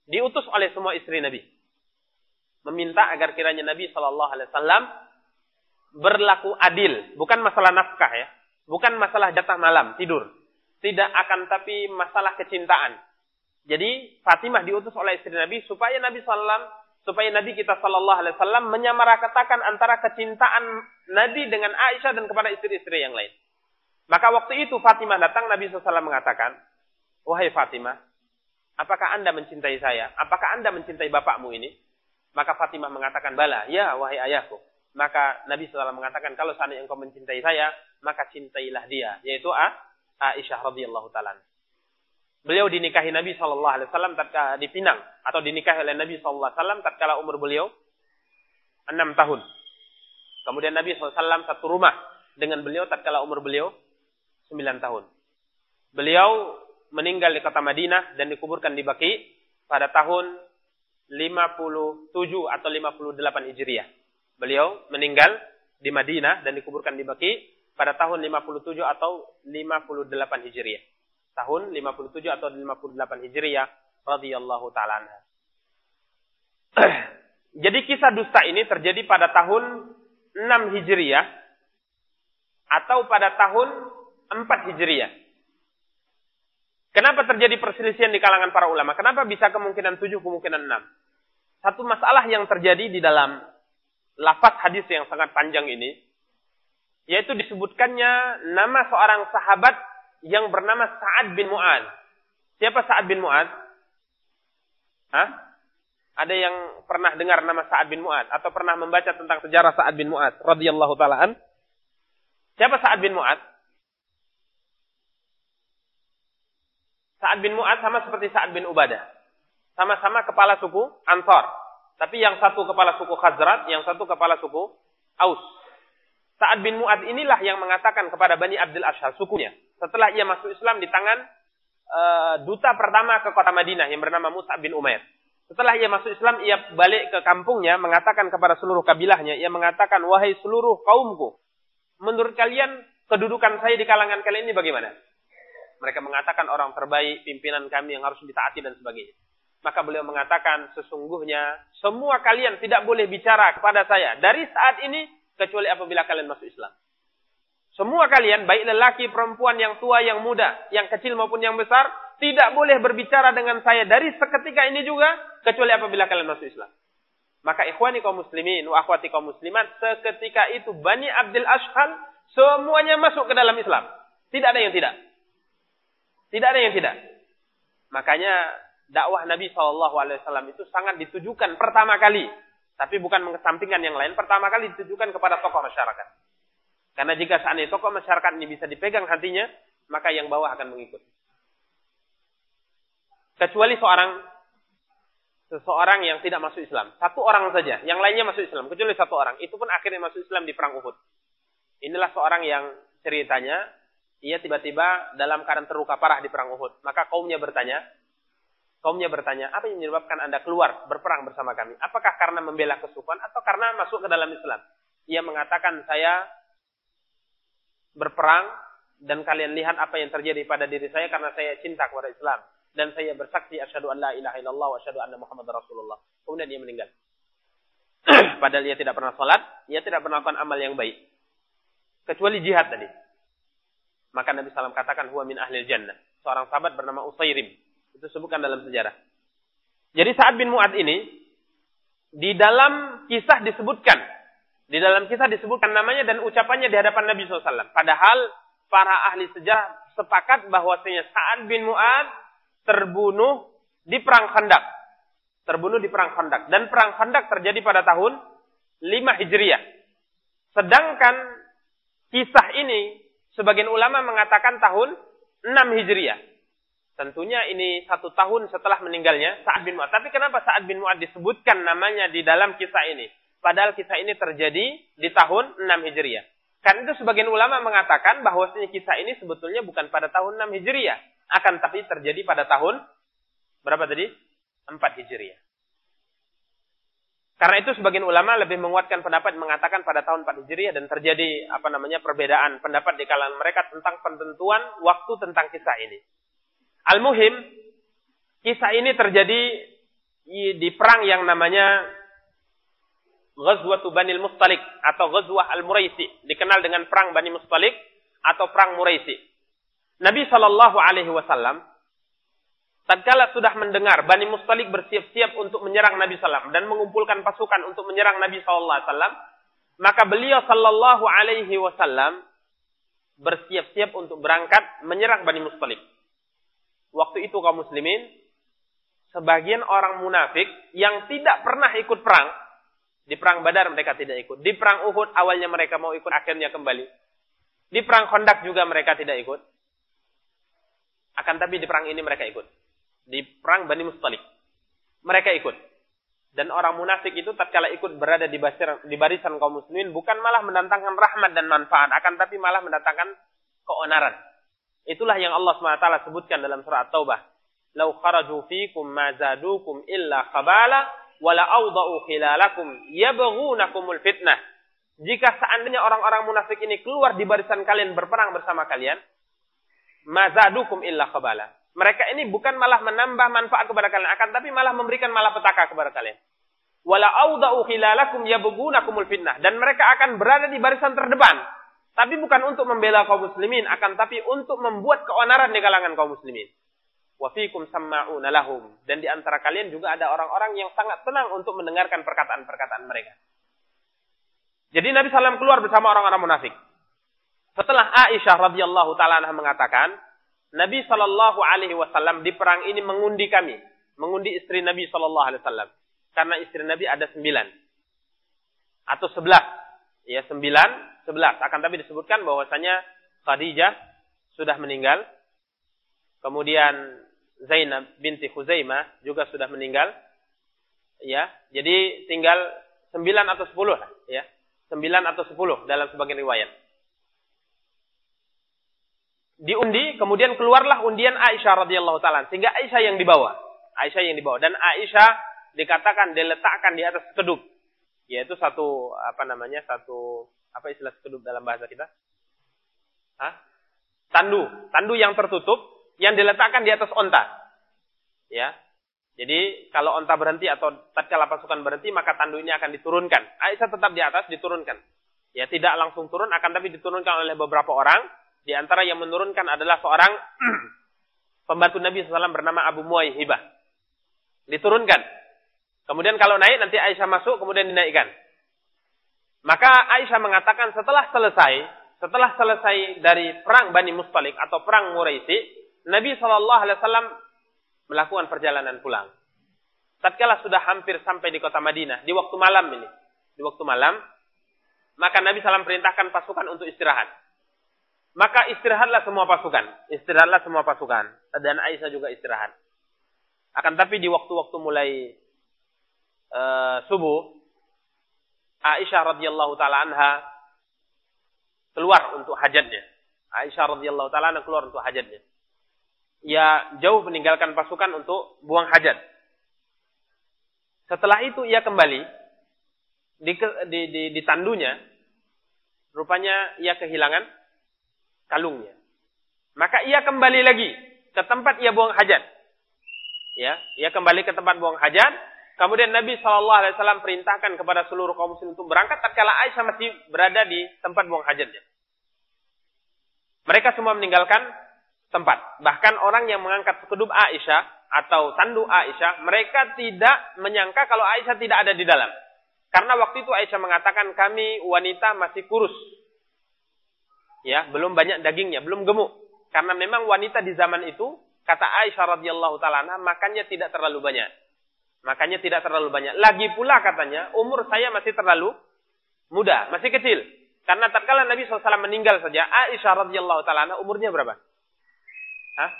diutus oleh semua istri Nabi meminta agar kiranya Nabi Shallallahu Alaihi Wasallam berlaku adil, bukan masalah nafkah ya, bukan masalah jatah malam tidur, tidak akan tapi masalah kecintaan. Jadi Fatimah diutus oleh istri Nabi supaya Nabi Sallam supaya Nabi kita Shallallahu Alaihi Wasallam menyamaratakan antara kecintaan Nabi dengan Aisyah dan kepada istri-istri yang lain. Maka waktu itu Fatimah datang Nabi SAW mengatakan, wahai Fatimah, apakah anda mencintai saya? Apakah anda mencintai bapakmu ini? Maka Fatimah mengatakan, bala, ya wahai ayahku. Maka Nabi SAW mengatakan, kalau seandainya engkau mencintai saya, maka cintailah dia. Yaitu A, Aisyah radhiyallahu ta'ala. Beliau dinikahi Nabi SAW tatkala di Pinang. Atau dinikahi oleh Nabi SAW tatkala umur beliau 6 tahun. Kemudian Nabi SAW satu rumah dengan beliau tatkala umur beliau 9 tahun. Beliau meninggal di kota Madinah dan dikuburkan di Baki pada tahun 57 atau 58 Hijriah. Beliau meninggal di Madinah dan dikuburkan di Baki pada tahun 57 atau 58 Hijriah. Tahun 57 atau 58 Hijriah radhiyallahu taala Jadi kisah dusta ini terjadi pada tahun 6 Hijriah atau pada tahun 4 Hijriah. Kenapa terjadi perselisihan di kalangan para ulama? Kenapa bisa kemungkinan 7, kemungkinan 6? satu masalah yang terjadi di dalam lafaz hadis yang sangat panjang ini, yaitu disebutkannya nama seorang sahabat yang bernama Sa'ad bin Mu'ad. Siapa Sa'ad bin Mu'ad? Hah? Ada yang pernah dengar nama Sa'ad bin Mu'ad atau pernah membaca tentang sejarah Sa'ad bin Mu'ad radhiyallahu taalaan? Siapa Sa'ad bin Mu'ad? Sa'ad bin Mu'ad sama seperti Sa'ad bin Ubadah sama-sama kepala suku Ansor. Tapi yang satu kepala suku Khazrat, yang satu kepala suku Aus. Sa'ad bin Mu'ad inilah yang mengatakan kepada Bani Abdul Ashar, sukunya. Setelah ia masuk Islam di tangan uh, duta pertama ke kota Madinah yang bernama Musa bin Umair. Setelah ia masuk Islam, ia balik ke kampungnya, mengatakan kepada seluruh kabilahnya, ia mengatakan, wahai seluruh kaumku, menurut kalian kedudukan saya di kalangan kalian ini bagaimana? Mereka mengatakan orang terbaik, pimpinan kami yang harus ditaati dan sebagainya. Maka beliau mengatakan, sesungguhnya semua kalian tidak boleh bicara kepada saya dari saat ini kecuali apabila kalian masuk Islam. Semua kalian, baik lelaki, perempuan, yang tua, yang muda, yang kecil maupun yang besar, tidak boleh berbicara dengan saya dari seketika ini juga kecuali apabila kalian masuk Islam. Maka ikhwani kaum muslimin wa akhwati kaum muslimat, seketika itu Bani Abdul Ashhal semuanya masuk ke dalam Islam. Tidak ada yang tidak. Tidak ada yang tidak. Makanya dakwah Nabi Wasallam itu sangat ditujukan pertama kali, tapi bukan mengesampingkan yang lain. Pertama kali ditujukan kepada tokoh masyarakat. Karena jika seandainya tokoh masyarakat ini bisa dipegang hatinya, maka yang bawah akan mengikut. Kecuali seorang seseorang yang tidak masuk Islam, satu orang saja, yang lainnya masuk Islam, kecuali satu orang, itu pun akhirnya masuk Islam di perang Uhud. Inilah seorang yang ceritanya ia tiba-tiba dalam keadaan terluka parah di perang Uhud. Maka kaumnya bertanya, Kaumnya bertanya, apa yang menyebabkan Anda keluar berperang bersama kami? Apakah karena membela kesukuan atau karena masuk ke dalam Islam? Ia mengatakan, saya berperang dan kalian lihat apa yang terjadi pada diri saya karena saya cinta kepada Islam. Dan saya bersaksi asyhadu an la ilaha illallah wa asyhadu anna Muhammad Rasulullah. Kemudian dia meninggal. Padahal ia tidak pernah sholat, ia tidak pernah melakukan amal yang baik. Kecuali jihad tadi. Maka Nabi SAW katakan, huwa min ahlil jannah. Seorang sahabat bernama Usairim itu sebutkan dalam sejarah. Jadi Sa'ad bin Mu'ad ini, di dalam kisah disebutkan, di dalam kisah disebutkan namanya dan ucapannya di hadapan Nabi SAW. Padahal para ahli sejarah sepakat bahwasanya Sa'ad bin Mu'ad terbunuh di perang Khandak. Terbunuh di perang Khandak. Dan perang Khandak terjadi pada tahun 5 Hijriah. Sedangkan kisah ini sebagian ulama mengatakan tahun 6 Hijriah. Tentunya ini satu tahun setelah meninggalnya Sa'ad bin Mu'ad. Tapi kenapa Sa'ad bin Mu'ad disebutkan namanya di dalam kisah ini? Padahal kisah ini terjadi di tahun 6 Hijriah. Karena itu sebagian ulama mengatakan bahwa kisah ini sebetulnya bukan pada tahun 6 Hijriah. Akan tapi terjadi pada tahun, berapa tadi? 4 Hijriah. Karena itu sebagian ulama lebih menguatkan pendapat mengatakan pada tahun 4 Hijriah dan terjadi apa namanya perbedaan pendapat di kalangan mereka tentang penentuan waktu tentang kisah ini. Al-muhim kisah ini terjadi di perang yang namanya Ghazwatu Banil Mustalik atau Ghazwah Al-Muraisi, dikenal dengan perang Bani Mustalik atau perang Muraisi. Nabi Shallallahu alaihi wasallam tatkala sudah mendengar Bani Mustalik bersiap-siap untuk menyerang Nabi sallam dan mengumpulkan pasukan untuk menyerang Nabi sallallahu alaihi wasallam, maka beliau sallallahu alaihi wasallam bersiap-siap untuk berangkat menyerang Bani Mustalik. Waktu itu kaum muslimin sebagian orang munafik yang tidak pernah ikut perang di perang Badar mereka tidak ikut. Di perang Uhud awalnya mereka mau ikut akhirnya kembali. Di perang Khandaq juga mereka tidak ikut. Akan tapi di perang ini mereka ikut di perang Bani Mustalik. Mereka ikut. Dan orang munafik itu tatkala ikut berada di barisan, di barisan kaum muslimin bukan malah mendatangkan rahmat dan manfaat, akan tapi malah mendatangkan keonaran. Itulah yang Allah SWT sebutkan dalam surat Taubah. Lau kharaju fikum ma zadukum illa khabala wala awda'u khilalakum yabghunakumul fitnah. Jika seandainya orang-orang munafik ini keluar di barisan kalian berperang bersama kalian, mazadukum illa khabala mereka ini bukan malah menambah manfaat kepada kalian, akan tapi malah memberikan malapetaka kepada kalian. Wala auda'u khilalakum yabghunakumul fitnah dan mereka akan berada di barisan terdepan. Tapi bukan untuk membela kaum muslimin, akan tapi untuk membuat keonaran di kalangan kaum muslimin. Wa fikum samma'una lahum dan di antara kalian juga ada orang-orang yang sangat senang untuk mendengarkan perkataan-perkataan mereka. Jadi Nabi SAW keluar bersama orang-orang munafik. Setelah Aisyah radhiyallahu taala mengatakan, Nabi Shallallahu Alaihi Wasallam di perang ini mengundi kami, mengundi istri Nabi Shallallahu Alaihi Wasallam, karena istri Nabi ada sembilan atau sebelas, ya sembilan, sebelas. Akan tapi disebutkan bahwasanya Khadijah sudah meninggal, kemudian Zainab binti Khuzaimah juga sudah meninggal, ya. Jadi tinggal sembilan atau sepuluh, ya, sembilan atau sepuluh dalam sebagian riwayat diundi, kemudian keluarlah undian Aisyah radhiyallahu taala, sehingga Aisyah yang dibawa. Aisyah yang dibawa dan Aisyah dikatakan diletakkan di atas kedub, yaitu satu apa namanya satu apa istilah kedub dalam bahasa kita? Hah? Tandu, tandu yang tertutup yang diletakkan di atas onta. Ya. Jadi kalau onta berhenti atau tatkala pasukan berhenti maka tandu ini akan diturunkan. Aisyah tetap di atas diturunkan. Ya, tidak langsung turun akan tapi diturunkan oleh beberapa orang di antara yang menurunkan adalah seorang pembantu Nabi SAW bernama Abu Muayyibah. Diturunkan. Kemudian kalau naik nanti Aisyah masuk kemudian dinaikkan. Maka Aisyah mengatakan setelah selesai, setelah selesai dari perang Bani Mustalik atau perang Muraisi, Nabi SAW melakukan perjalanan pulang. Tatkala sudah hampir sampai di kota Madinah, di waktu malam ini, di waktu malam, maka Nabi SAW perintahkan pasukan untuk istirahat. Maka istirahatlah semua pasukan. Istirahatlah semua pasukan. Dan Aisyah juga istirahat. Akan tapi di waktu-waktu mulai uh, subuh, Aisyah radhiyallahu taala anha keluar untuk hajatnya. Aisyah radhiyallahu taala anha keluar untuk hajatnya. Ia jauh meninggalkan pasukan untuk buang hajat. Setelah itu ia kembali di, di, di, di tandunya. Rupanya ia kehilangan kalungnya. Maka ia kembali lagi ke tempat ia buang hajat. Ya, ia kembali ke tempat buang hajat. Kemudian Nabi SAW perintahkan kepada seluruh kaum muslim untuk berangkat tatkala Aisyah masih berada di tempat buang hajatnya. Mereka semua meninggalkan tempat. Bahkan orang yang mengangkat sekedup Aisyah atau tandu Aisyah, mereka tidak menyangka kalau Aisyah tidak ada di dalam. Karena waktu itu Aisyah mengatakan kami wanita masih kurus ya belum banyak dagingnya, belum gemuk. Karena memang wanita di zaman itu, kata Aisyah radhiyallahu taala makannya tidak terlalu banyak. Makannya tidak terlalu banyak. Lagi pula katanya, umur saya masih terlalu muda, masih kecil. Karena tatkala Nabi SAW meninggal saja, Aisyah radhiyallahu taala umurnya berapa? Hah?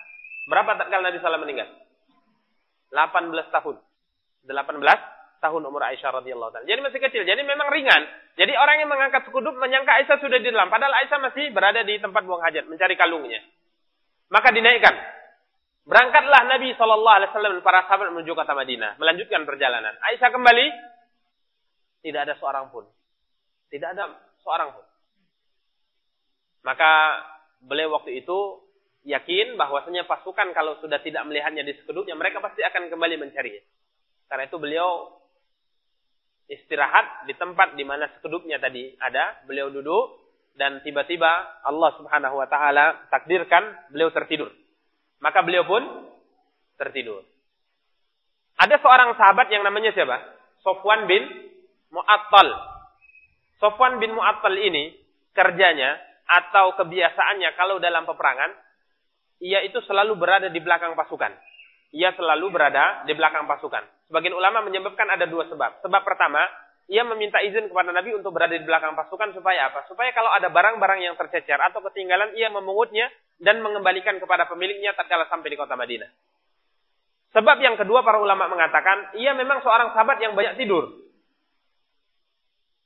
Berapa tatkala Nabi SAW meninggal? 18 tahun. 18 tahun umur Aisyah radhiyallahu taala. Jadi masih kecil. Jadi memang ringan. Jadi orang yang mengangkat sekudup menyangka Aisyah sudah di dalam, padahal Aisyah masih berada di tempat buang hajat mencari kalungnya. Maka dinaikkan. Berangkatlah Nabi Shallallahu Alaihi Wasallam dan para sahabat menuju kota Madinah, melanjutkan perjalanan. Aisyah kembali Tidak ada seorang pun. Tidak ada seorang pun. Maka beliau waktu itu yakin bahwasanya pasukan kalau sudah tidak melihatnya di sekedupnya, mereka pasti akan kembali mencarinya. Karena itu beliau istirahat di tempat di mana sekedupnya tadi ada, beliau duduk dan tiba-tiba Allah Subhanahu wa taala takdirkan beliau tertidur. Maka beliau pun tertidur. Ada seorang sahabat yang namanya siapa? Sofwan bin Mu'attal. Sofwan bin Mu'attal ini kerjanya atau kebiasaannya kalau dalam peperangan, ia itu selalu berada di belakang pasukan. Ia selalu berada di belakang pasukan. Sebagian ulama menyebabkan ada dua sebab. Sebab pertama, ia meminta izin kepada Nabi untuk berada di belakang pasukan supaya apa? Supaya kalau ada barang-barang yang tercecer atau ketinggalan, ia memungutnya dan mengembalikan kepada pemiliknya tatkala sampai di kota Madinah. Sebab yang kedua para ulama mengatakan, ia memang seorang sahabat yang banyak tidur.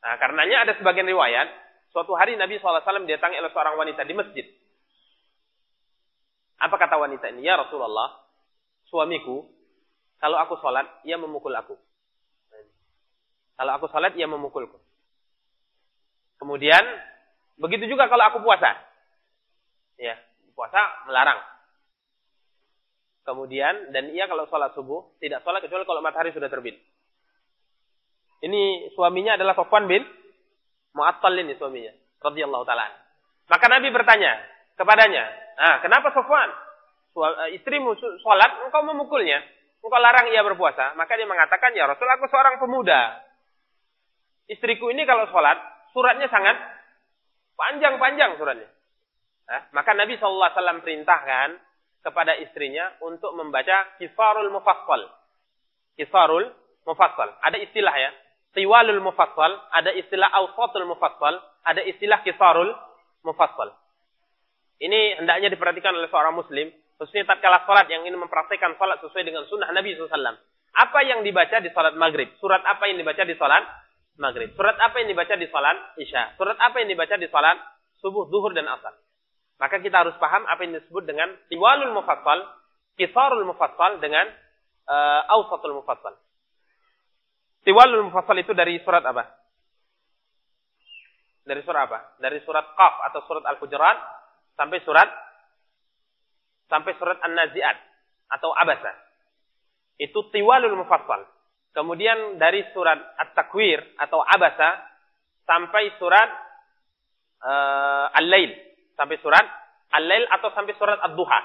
Nah, karenanya ada sebagian riwayat, suatu hari Nabi SAW didatangi oleh seorang wanita di masjid. Apa kata wanita ini? Ya Rasulullah, suamiku, kalau aku sholat, ia memukul aku. Kalau aku sholat, ia memukulku. Kemudian, begitu juga kalau aku puasa. Ya, puasa melarang. Kemudian dan ia kalau sholat subuh tidak sholat kecuali kalau matahari sudah terbit. Ini suaminya adalah Sofwan bin Mu'attal ini suaminya, radhiyallahu taala. Maka Nabi bertanya kepadanya, "Ah, kenapa Sofwan? Eh, istrimu sholat, engkau memukulnya, engkau larang ia berpuasa." Maka dia mengatakan, "Ya Rasul, aku seorang pemuda. Istriku ini kalau sholat, suratnya sangat panjang-panjang suratnya. Nah, maka Nabi SAW perintahkan kepada istrinya untuk membaca kisarul mufassal. Kisarul mufassal. Ada istilah ya. Tiwalul mufassal, ada istilah awsatul mufassal, ada istilah kisarul mufassal. Ini hendaknya diperhatikan oleh seorang muslim, khususnya tatkala salat yang ingin mempraktikkan salat sesuai dengan sunnah Nabi SAW. Apa yang dibaca di salat maghrib? Surat apa yang dibaca di salat maghrib? Surat apa yang dibaca di salat isya? Surat apa yang dibaca di salat subuh, zuhur, dan asar? Maka kita harus paham apa yang disebut dengan tiwalul mufassal, kisarul mufassal dengan uh, awsatul mufassal. Tiwalul mufassal itu dari surat apa? Dari surat apa? Dari surat Qaf atau surat Al-Hujurat sampai surat sampai surat An-Nazi'at atau Abasa. Itu tiwalul mufassal. Kemudian dari surat At-Takwir atau Abasa sampai surat uh, Al-Lail sampai surat Al-Lail atau sampai surat Ad-Duha.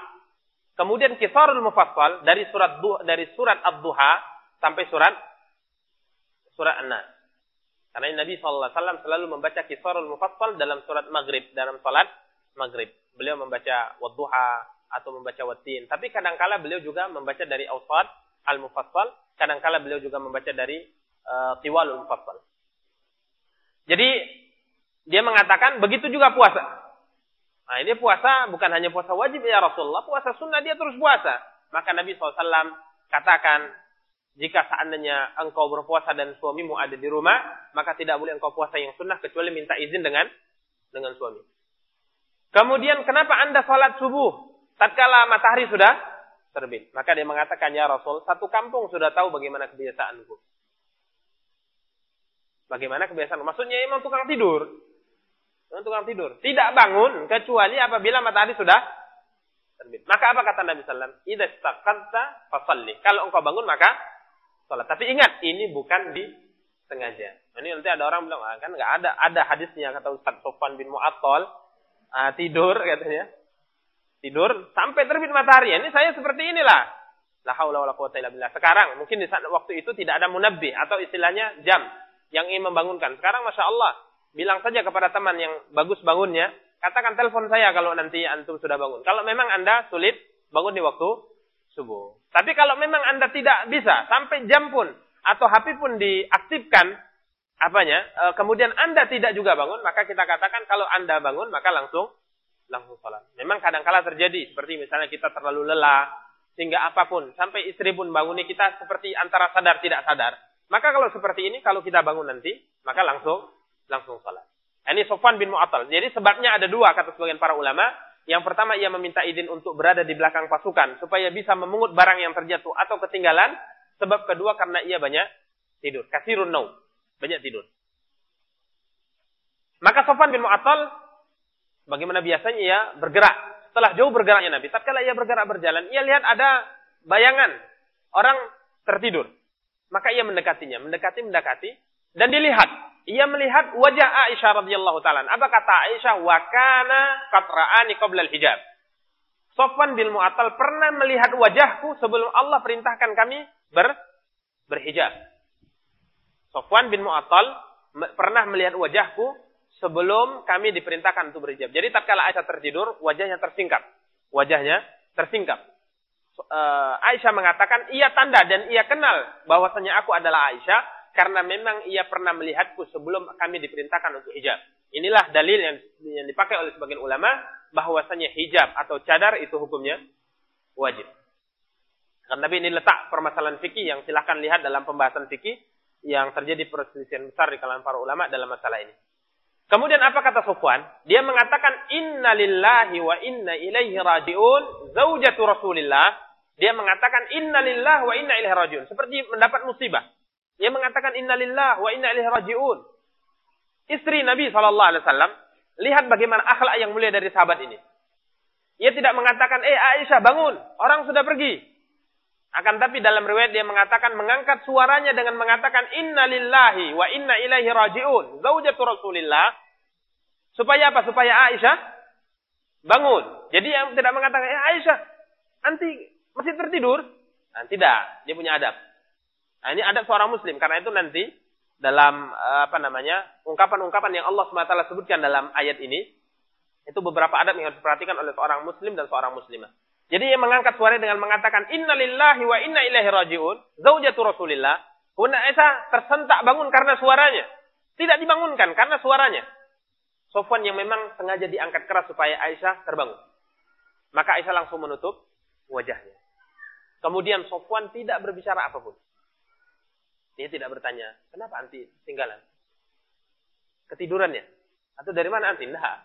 Kemudian kisarul mufassal dari surat dari surat Ad-Duha sampai surat surat An-Nas. Karena Nabi SAW selalu membaca kisarul mufassal dalam surat Maghrib, dalam salat Maghrib. Beliau membaca Wadduha atau membaca Wattin. Tapi kadangkala beliau juga membaca dari Awsad Al-Mufassal. Kadangkala beliau juga membaca dari uh, Tiwalul Mufassal. Jadi, dia mengatakan begitu juga puasa. Nah, ini puasa bukan hanya puasa wajib ya Rasulullah, puasa sunnah dia terus puasa. Maka Nabi SAW katakan, jika seandainya engkau berpuasa dan suamimu ada di rumah, maka tidak boleh engkau puasa yang sunnah kecuali minta izin dengan dengan suami. Kemudian kenapa anda sholat subuh tatkala matahari sudah terbit? Maka dia mengatakan, ya Rasul, satu kampung sudah tahu bagaimana kebiasaanku. Bagaimana kebiasaan? Maksudnya emang tukang tidur tukang tidur. Tidak bangun kecuali apabila matahari sudah terbit. Maka apa kata Nabi Sallam? Idza istaqanta fasalli. Kalau engkau bangun maka salat. Tapi ingat, ini bukan di sengaja. Ini nanti ada orang bilang, ah, kan nggak ada ada hadisnya kata Ustaz Sofan bin Mu'attal ah, tidur katanya. Tidur sampai terbit matahari. Ini saya seperti inilah. La haula wala quwata illa billah. Sekarang mungkin di saat waktu itu tidak ada munabbi atau istilahnya jam yang ingin membangunkan. Sekarang Masya Allah bilang saja kepada teman yang bagus bangunnya, katakan telepon saya kalau nanti antum sudah bangun. Kalau memang Anda sulit bangun di waktu subuh. Tapi kalau memang Anda tidak bisa sampai jam pun atau HP pun diaktifkan apanya, e, kemudian Anda tidak juga bangun, maka kita katakan kalau Anda bangun maka langsung langsung sholat. Memang kadang-kala terjadi seperti misalnya kita terlalu lelah sehingga apa pun sampai istri pun banguni kita seperti antara sadar tidak sadar. Maka kalau seperti ini kalau kita bangun nanti maka langsung langsung salat. Ini Sofwan bin Mu'attal. Jadi sebabnya ada dua kata sebagian para ulama. Yang pertama ia meminta izin untuk berada di belakang pasukan supaya bisa memungut barang yang terjatuh atau ketinggalan. Sebab kedua karena ia banyak tidur. Kasirun nau. banyak tidur. Maka Sofwan bin Mu'attal, bagaimana biasanya ia bergerak. Setelah jauh bergeraknya Nabi, tatkala ia bergerak berjalan, ia lihat ada bayangan orang tertidur. Maka ia mendekatinya, mendekati, mendekati, dan dilihat. Ia melihat wajah Aisyah radhiyallahu taala. Apa kata Aisyah? Wa kana qatra'ani qabla al-hijab. Sofwan bin Mu'attal pernah melihat wajahku sebelum Allah perintahkan kami ber berhijab. Sofwan bin Mu'attal pernah melihat wajahku sebelum kami diperintahkan untuk berhijab. Jadi tatkala Aisyah tertidur, wajahnya tersingkap. Wajahnya tersingkap. Uh, Aisyah mengatakan, ia tanda dan ia kenal bahwasanya aku adalah Aisyah karena memang ia pernah melihatku sebelum kami diperintahkan untuk hijab. Inilah dalil yang, yang dipakai oleh sebagian ulama bahwasanya hijab atau cadar itu hukumnya wajib. Karena Nabi ini letak permasalahan fikih yang silahkan lihat dalam pembahasan fikih yang terjadi perselisihan besar di kalangan para ulama dalam masalah ini. Kemudian apa kata Sufwan? Dia mengatakan inna lillahi wa inna ilaihi rajiun zaujatu Rasulillah. Dia mengatakan inna lillahi wa inna ilaihi rajiun. Seperti mendapat musibah. Dia mengatakan inna lillahi wa inna ilaihi rajiun. Istri Nabi SAW lihat bagaimana akhlak yang mulia dari sahabat ini. Ia tidak mengatakan, eh Aisyah bangun, orang sudah pergi. Akan tapi dalam riwayat dia mengatakan mengangkat suaranya dengan mengatakan inna lillahi wa inna ilaihi rajiun. Zaujatu Rasulillah. Supaya apa? Supaya Aisyah bangun. Jadi yang tidak mengatakan, eh Aisyah, nanti masih tertidur. Nah, tidak, dia punya adab. Nah, ini adab seorang muslim. Karena itu nanti dalam eh, apa namanya ungkapan-ungkapan yang Allah SWT sebutkan dalam ayat ini, itu beberapa adab yang harus diperhatikan oleh seorang muslim dan seorang muslimah. Jadi ia mengangkat suara dengan mengatakan Inna lillahi wa inna ilaihi rajiun. Zaujatu Rasulillah. Bunda Aisyah tersentak bangun karena suaranya. Tidak dibangunkan karena suaranya. Sofwan yang memang sengaja diangkat keras supaya Aisyah terbangun. Maka Aisyah langsung menutup wajahnya. Kemudian Sofwan tidak berbicara apa pun. Dia tidak bertanya, kenapa anti tinggalan? Ketidurannya? Atau dari mana anti? Nah.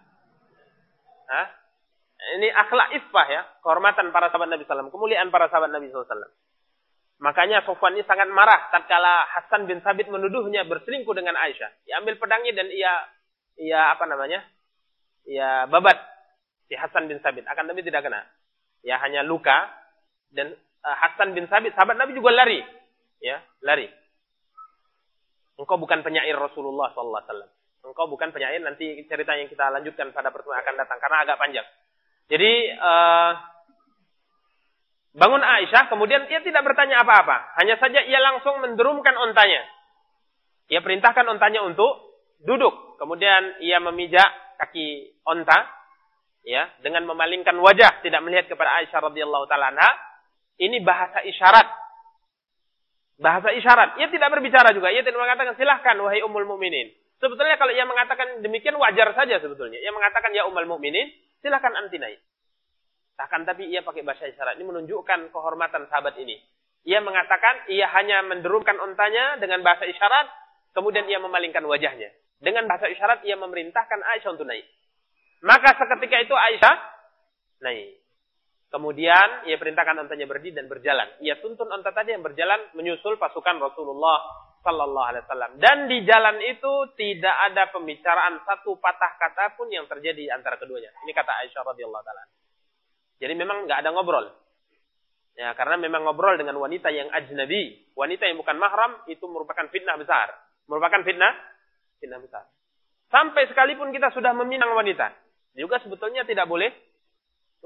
Hah? Ini akhlak ifah ya, kehormatan para sahabat Nabi SAW, kemuliaan para sahabat Nabi SAW. Makanya Sofwan ini sangat marah tatkala Hasan bin Sabit menuduhnya berselingkuh dengan Aisyah. Ia ambil pedangnya dan ia ia apa namanya? Ia babat si Hasan bin Sabit. Akan tapi tidak kena. Ya hanya luka dan uh, Hasan bin Sabit sahabat Nabi juga lari. Ya, lari. Engkau bukan penyair Rasulullah SAW. Engkau bukan penyair nanti cerita yang kita lanjutkan pada pertemuan akan datang karena agak panjang. Jadi uh, bangun Aisyah, kemudian ia tidak bertanya apa-apa. Hanya saja ia langsung menderumkan ontanya. Ia perintahkan ontanya untuk duduk. Kemudian ia memijak kaki onta, ya, dengan memalingkan wajah, tidak melihat kepada Aisyah radhiyallahu taala Ini bahasa isyarat. Bahasa isyarat. Ia tidak berbicara juga. Ia tidak mengatakan silahkan wahai ummul mukminin. Sebetulnya kalau ia mengatakan demikian wajar saja sebetulnya. Ia mengatakan ya ummul mukminin, silahkan anti naik. Takkan tapi ia pakai bahasa isyarat. Ini menunjukkan kehormatan sahabat ini. Ia mengatakan ia hanya menderumkan ontanya dengan bahasa isyarat, kemudian ia memalingkan wajahnya. Dengan bahasa isyarat ia memerintahkan Aisyah untuk naik. Maka seketika itu Aisyah naik. Kemudian ia perintahkan ontanya berdiri dan berjalan. Ia tuntun onta tadi yang berjalan menyusul pasukan Rasulullah Sallallahu Alaihi Wasallam. Dan di jalan itu tidak ada pembicaraan satu patah kata pun yang terjadi antara keduanya. Ini kata Aisyah radhiyallahu taala. Jadi memang nggak ada ngobrol. Ya, karena memang ngobrol dengan wanita yang ajnabi, wanita yang bukan mahram itu merupakan fitnah besar. Merupakan fitnah, fitnah besar. Sampai sekalipun kita sudah meminang wanita, juga sebetulnya tidak boleh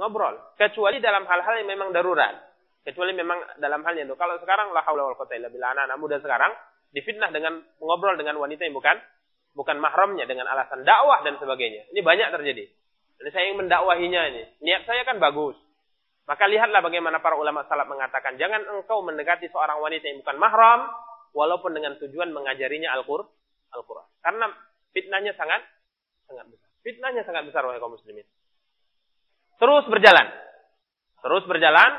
ngobrol, kecuali dalam hal-hal yang memang darurat. Kecuali memang dalam hal yang itu. Kalau sekarang la haula wal quwata illa billah anak-anak muda sekarang difitnah dengan mengobrol dengan wanita yang bukan bukan mahramnya dengan alasan dakwah dan sebagainya. Ini banyak terjadi. Jadi saya ingin mendakwahinya ini. Niat saya kan bagus. Maka lihatlah bagaimana para ulama salaf mengatakan, jangan engkau mendekati seorang wanita yang bukan mahram, walaupun dengan tujuan mengajarinya Al-Qur'an. Al Karena fitnahnya sangat sangat besar. Fitnahnya sangat besar wahai kaum muslimin. Terus berjalan. Terus berjalan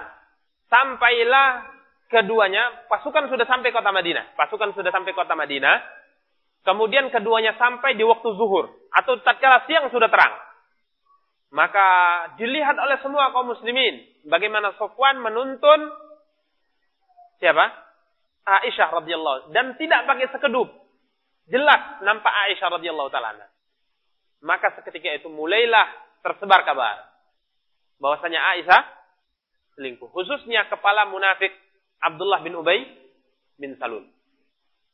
sampailah keduanya, pasukan sudah sampai kota Madinah. Pasukan sudah sampai kota Madinah. Kemudian keduanya sampai di waktu zuhur. Atau tatkala siang sudah terang. Maka dilihat oleh semua kaum muslimin. Bagaimana Sofwan menuntun siapa? Aisyah radhiyallahu dan tidak pakai sekedup. Jelas nampak Aisyah radhiyallahu taala. Maka seketika itu mulailah tersebar kabar bahwasanya Aisyah selingkuh. Khususnya kepala munafik Abdullah bin Ubay bin Salul.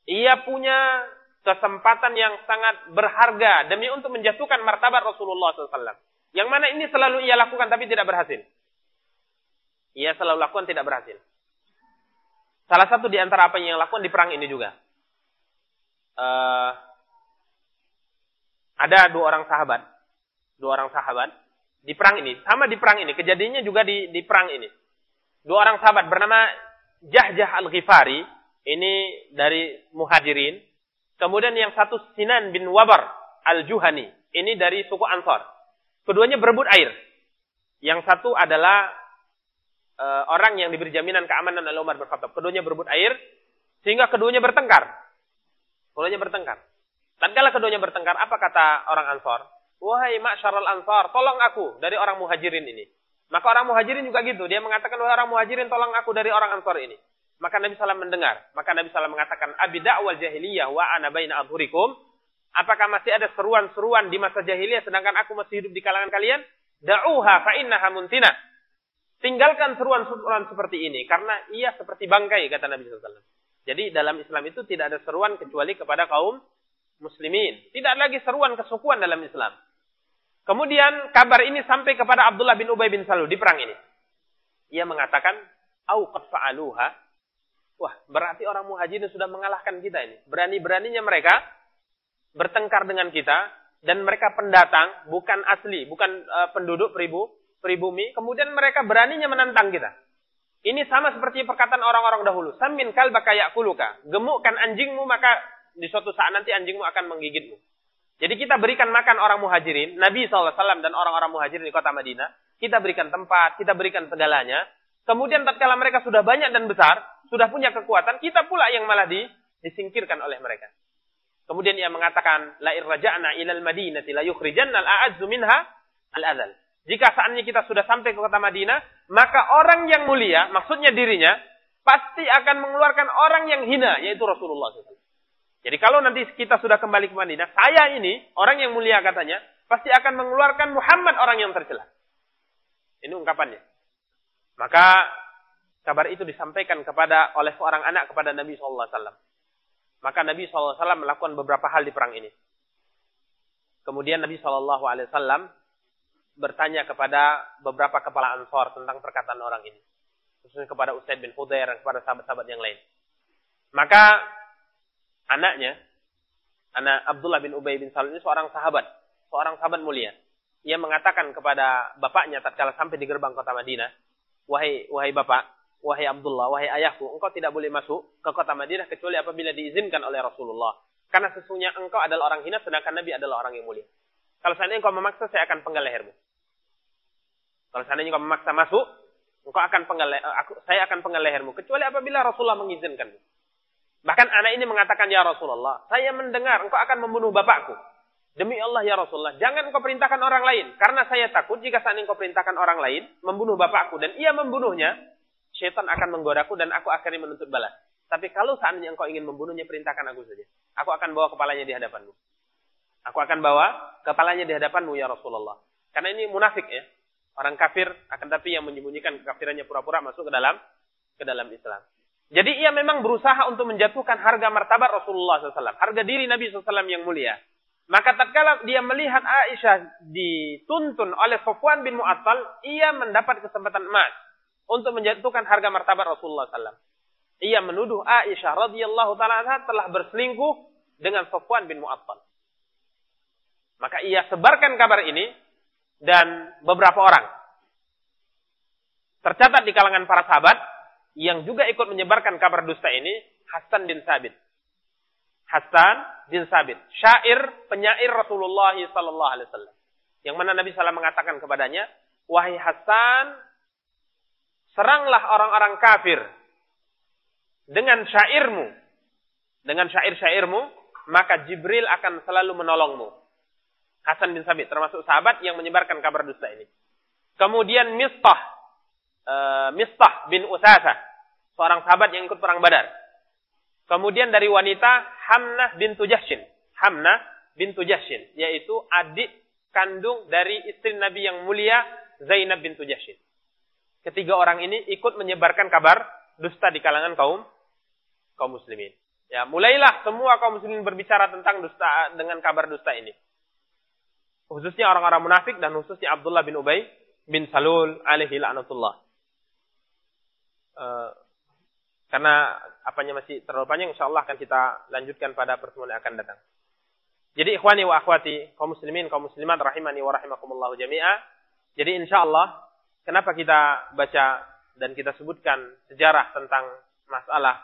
Ia punya kesempatan yang sangat berharga demi untuk menjatuhkan martabat Rasulullah SAW. Yang mana ini selalu ia lakukan tapi tidak berhasil. Ia selalu lakukan tidak berhasil. Salah satu di antara apa yang lakukan di perang ini juga. Uh, ada dua orang sahabat. Dua orang sahabat. Di perang ini. Sama di perang ini. Kejadiannya juga di, di perang ini. Dua orang sahabat bernama Jahjah Al-Ghifari. Ini dari muhajirin. Kemudian yang satu Sinan bin Wabar Al-Juhani. Ini dari suku Ansar. Keduanya berebut air. Yang satu adalah uh, orang yang diberi jaminan keamanan oleh Umar bin. Keduanya berebut air sehingga keduanya bertengkar. Keduanya bertengkar. Tatkala keduanya bertengkar, apa kata orang Ansor? Wahai ma'syarul Ansar, tolong aku dari orang Muhajirin ini. Maka orang Muhajirin juga gitu. Dia mengatakan, wahai orang Muhajirin, tolong aku dari orang Ansor ini. Maka Nabi SAW mendengar. Maka Nabi SAW mengatakan, Abi da'wal jahiliyah wa ana baina adhurikum. Apakah masih ada seruan-seruan di masa jahiliyah sedangkan aku masih hidup di kalangan kalian? Da'uha fa innaha muntina. Tinggalkan seruan-seruan seperti ini karena ia seperti bangkai kata Nabi SAW. Jadi dalam Islam itu tidak ada seruan kecuali kepada kaum muslimin. Tidak lagi seruan kesukuan dalam Islam. Kemudian kabar ini sampai kepada Abdullah bin Ubay bin Salul di perang ini. Ia mengatakan, "Au qad fa'aluha." Wah, berarti orang muhajirin sudah mengalahkan kita ini. Berani-beraninya mereka bertengkar dengan kita dan mereka pendatang, bukan asli, bukan uh, penduduk peribu, pribumi, kemudian mereka beraninya menantang kita. Ini sama seperti perkataan orang-orang dahulu. Samin kalbaka. Gemukkan anjingmu maka di suatu saat nanti anjingmu akan menggigitmu. Jadi kita berikan makan orang muhajirin, Nabi SAW dan orang-orang muhajirin di kota Madinah. Kita berikan tempat, kita berikan segalanya. Kemudian tatkala mereka sudah banyak dan besar, sudah punya kekuatan, kita pula yang malah di, disingkirkan oleh mereka. Kemudian ia mengatakan, La irraja'na ilal madinati la yukhrijanna al-a'azzu minha al-adhal. Jika saatnya kita sudah sampai ke kota Madinah, maka orang yang mulia, maksudnya dirinya, pasti akan mengeluarkan orang yang hina, yaitu Rasulullah SAW. Jadi kalau nanti kita sudah kembali ke Madinah, saya ini, orang yang mulia katanya, pasti akan mengeluarkan Muhammad orang yang tercela. Ini ungkapannya. Maka kabar itu disampaikan kepada oleh seorang anak kepada Nabi SAW. Maka Nabi SAW melakukan beberapa hal di perang ini. Kemudian Nabi SAW bertanya kepada beberapa kepala ansor tentang perkataan orang ini. Khususnya kepada Usaid bin Hudair dan kepada sahabat-sahabat yang lain. Maka anaknya, anak Abdullah bin Ubay bin Salul ini seorang sahabat. Seorang sahabat mulia. Ia mengatakan kepada bapaknya tatkala sampai di gerbang kota Madinah, Wahai wahai bapak, wahai Abdullah, wahai ayahku, engkau tidak boleh masuk ke kota Madinah kecuali apabila diizinkan oleh Rasulullah. Karena sesungguhnya engkau adalah orang hina sedangkan Nabi adalah orang yang mulia. Kalau seandainya engkau memaksa, saya akan penggal lehermu. Kalau seandainya engkau memaksa masuk, engkau akan penggal, aku, saya akan penggal lehermu. Kecuali apabila Rasulullah mengizinkan. Bahkan anak ini mengatakan, Ya Rasulullah, saya mendengar engkau akan membunuh bapakku. Demi Allah ya Rasulullah, jangan engkau perintahkan orang lain. Karena saya takut jika saat engkau perintahkan orang lain membunuh bapakku dan ia membunuhnya, syaitan akan menggodaku dan aku akan menuntut balas. Tapi kalau seandainya engkau ingin membunuhnya, perintahkan aku saja. Aku akan bawa kepalanya di hadapanmu. Aku akan bawa kepalanya di hadapanmu ya Rasulullah. Karena ini munafik ya. Orang kafir akan tapi yang menyembunyikan kekafirannya pura-pura masuk ke dalam ke dalam Islam. Jadi ia memang berusaha untuk menjatuhkan harga martabat Rasulullah SAW. Harga diri Nabi SAW yang mulia. Maka tatkala dia melihat Aisyah dituntun oleh Sofwan bin Mu'attal, ia mendapat kesempatan emas untuk menjatuhkan harga martabat Rasulullah SAW. Ia menuduh Aisyah radhiyallahu taala telah berselingkuh dengan Sofwan bin Mu'attal. Maka ia sebarkan kabar ini dan beberapa orang. Tercatat di kalangan para sahabat yang juga ikut menyebarkan kabar dusta ini Hasan bin Sabit. Hasan bin Sabit, syair penyair Rasulullah sallallahu alaihi wasallam. Yang mana Nabi SAW mengatakan kepadanya, "Wahai Hasan, seranglah orang-orang kafir dengan syairmu. Dengan syair-syairmu, maka Jibril akan selalu menolongmu." Hasan bin Sabit termasuk sahabat yang menyebarkan kabar dusta ini. Kemudian Mistah uh, Mistah bin Usasa, seorang sahabat yang ikut perang Badar. Kemudian dari wanita Hamnah bintu Jahshin. Hamnah bintu Jahshin. Yaitu adik kandung dari istri Nabi yang mulia Zainab bintu Jahshin. Ketiga orang ini ikut menyebarkan kabar dusta di kalangan kaum kaum muslimin. Ya, mulailah semua kaum muslimin berbicara tentang dusta dengan kabar dusta ini. Khususnya orang-orang munafik dan khususnya Abdullah bin Ubay bin Salul alaihi la'natullah. Uh, karena apanya masih terlalu panjang, insyaallah akan kita lanjutkan pada pertemuan yang akan datang. Jadi ikhwani wa akhwati, kaum muslimin, kaum muslimat rahimani wa rahimakumullah jami'a. Jadi insyaallah kenapa kita baca dan kita sebutkan sejarah tentang masalah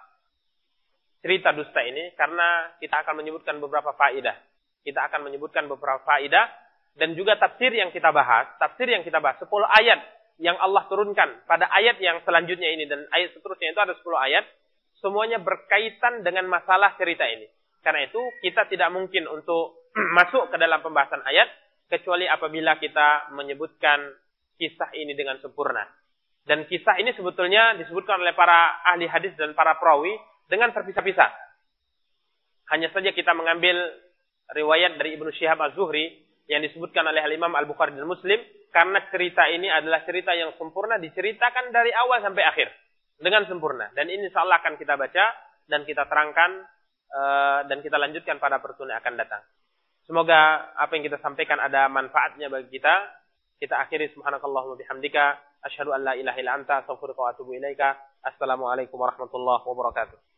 cerita dusta ini karena kita akan menyebutkan beberapa faidah. Kita akan menyebutkan beberapa faidah dan juga tafsir yang kita bahas, tafsir yang kita bahas 10 ayat yang Allah turunkan pada ayat yang selanjutnya ini dan ayat seterusnya itu ada 10 ayat semuanya berkaitan dengan masalah cerita ini. Karena itu kita tidak mungkin untuk masuk ke dalam pembahasan ayat kecuali apabila kita menyebutkan kisah ini dengan sempurna. Dan kisah ini sebetulnya disebutkan oleh para ahli hadis dan para perawi dengan terpisah-pisah. Hanya saja kita mengambil riwayat dari Ibnu Syihab Az-Zuhri yang disebutkan oleh Imam Al-Bukhari dan Muslim karena cerita ini adalah cerita yang sempurna diceritakan dari awal sampai akhir dengan sempurna dan ini insyaallah akan kita baca dan kita terangkan uh, dan kita lanjutkan pada pertemuan akan datang. Semoga apa yang kita sampaikan ada manfaatnya bagi kita. Kita akhiri subhanakallahumma bihamdika asyhadu an la ilaha illa anta astaghfiruka wa atubu ilaika. Assalamualaikum warahmatullahi wabarakatuh.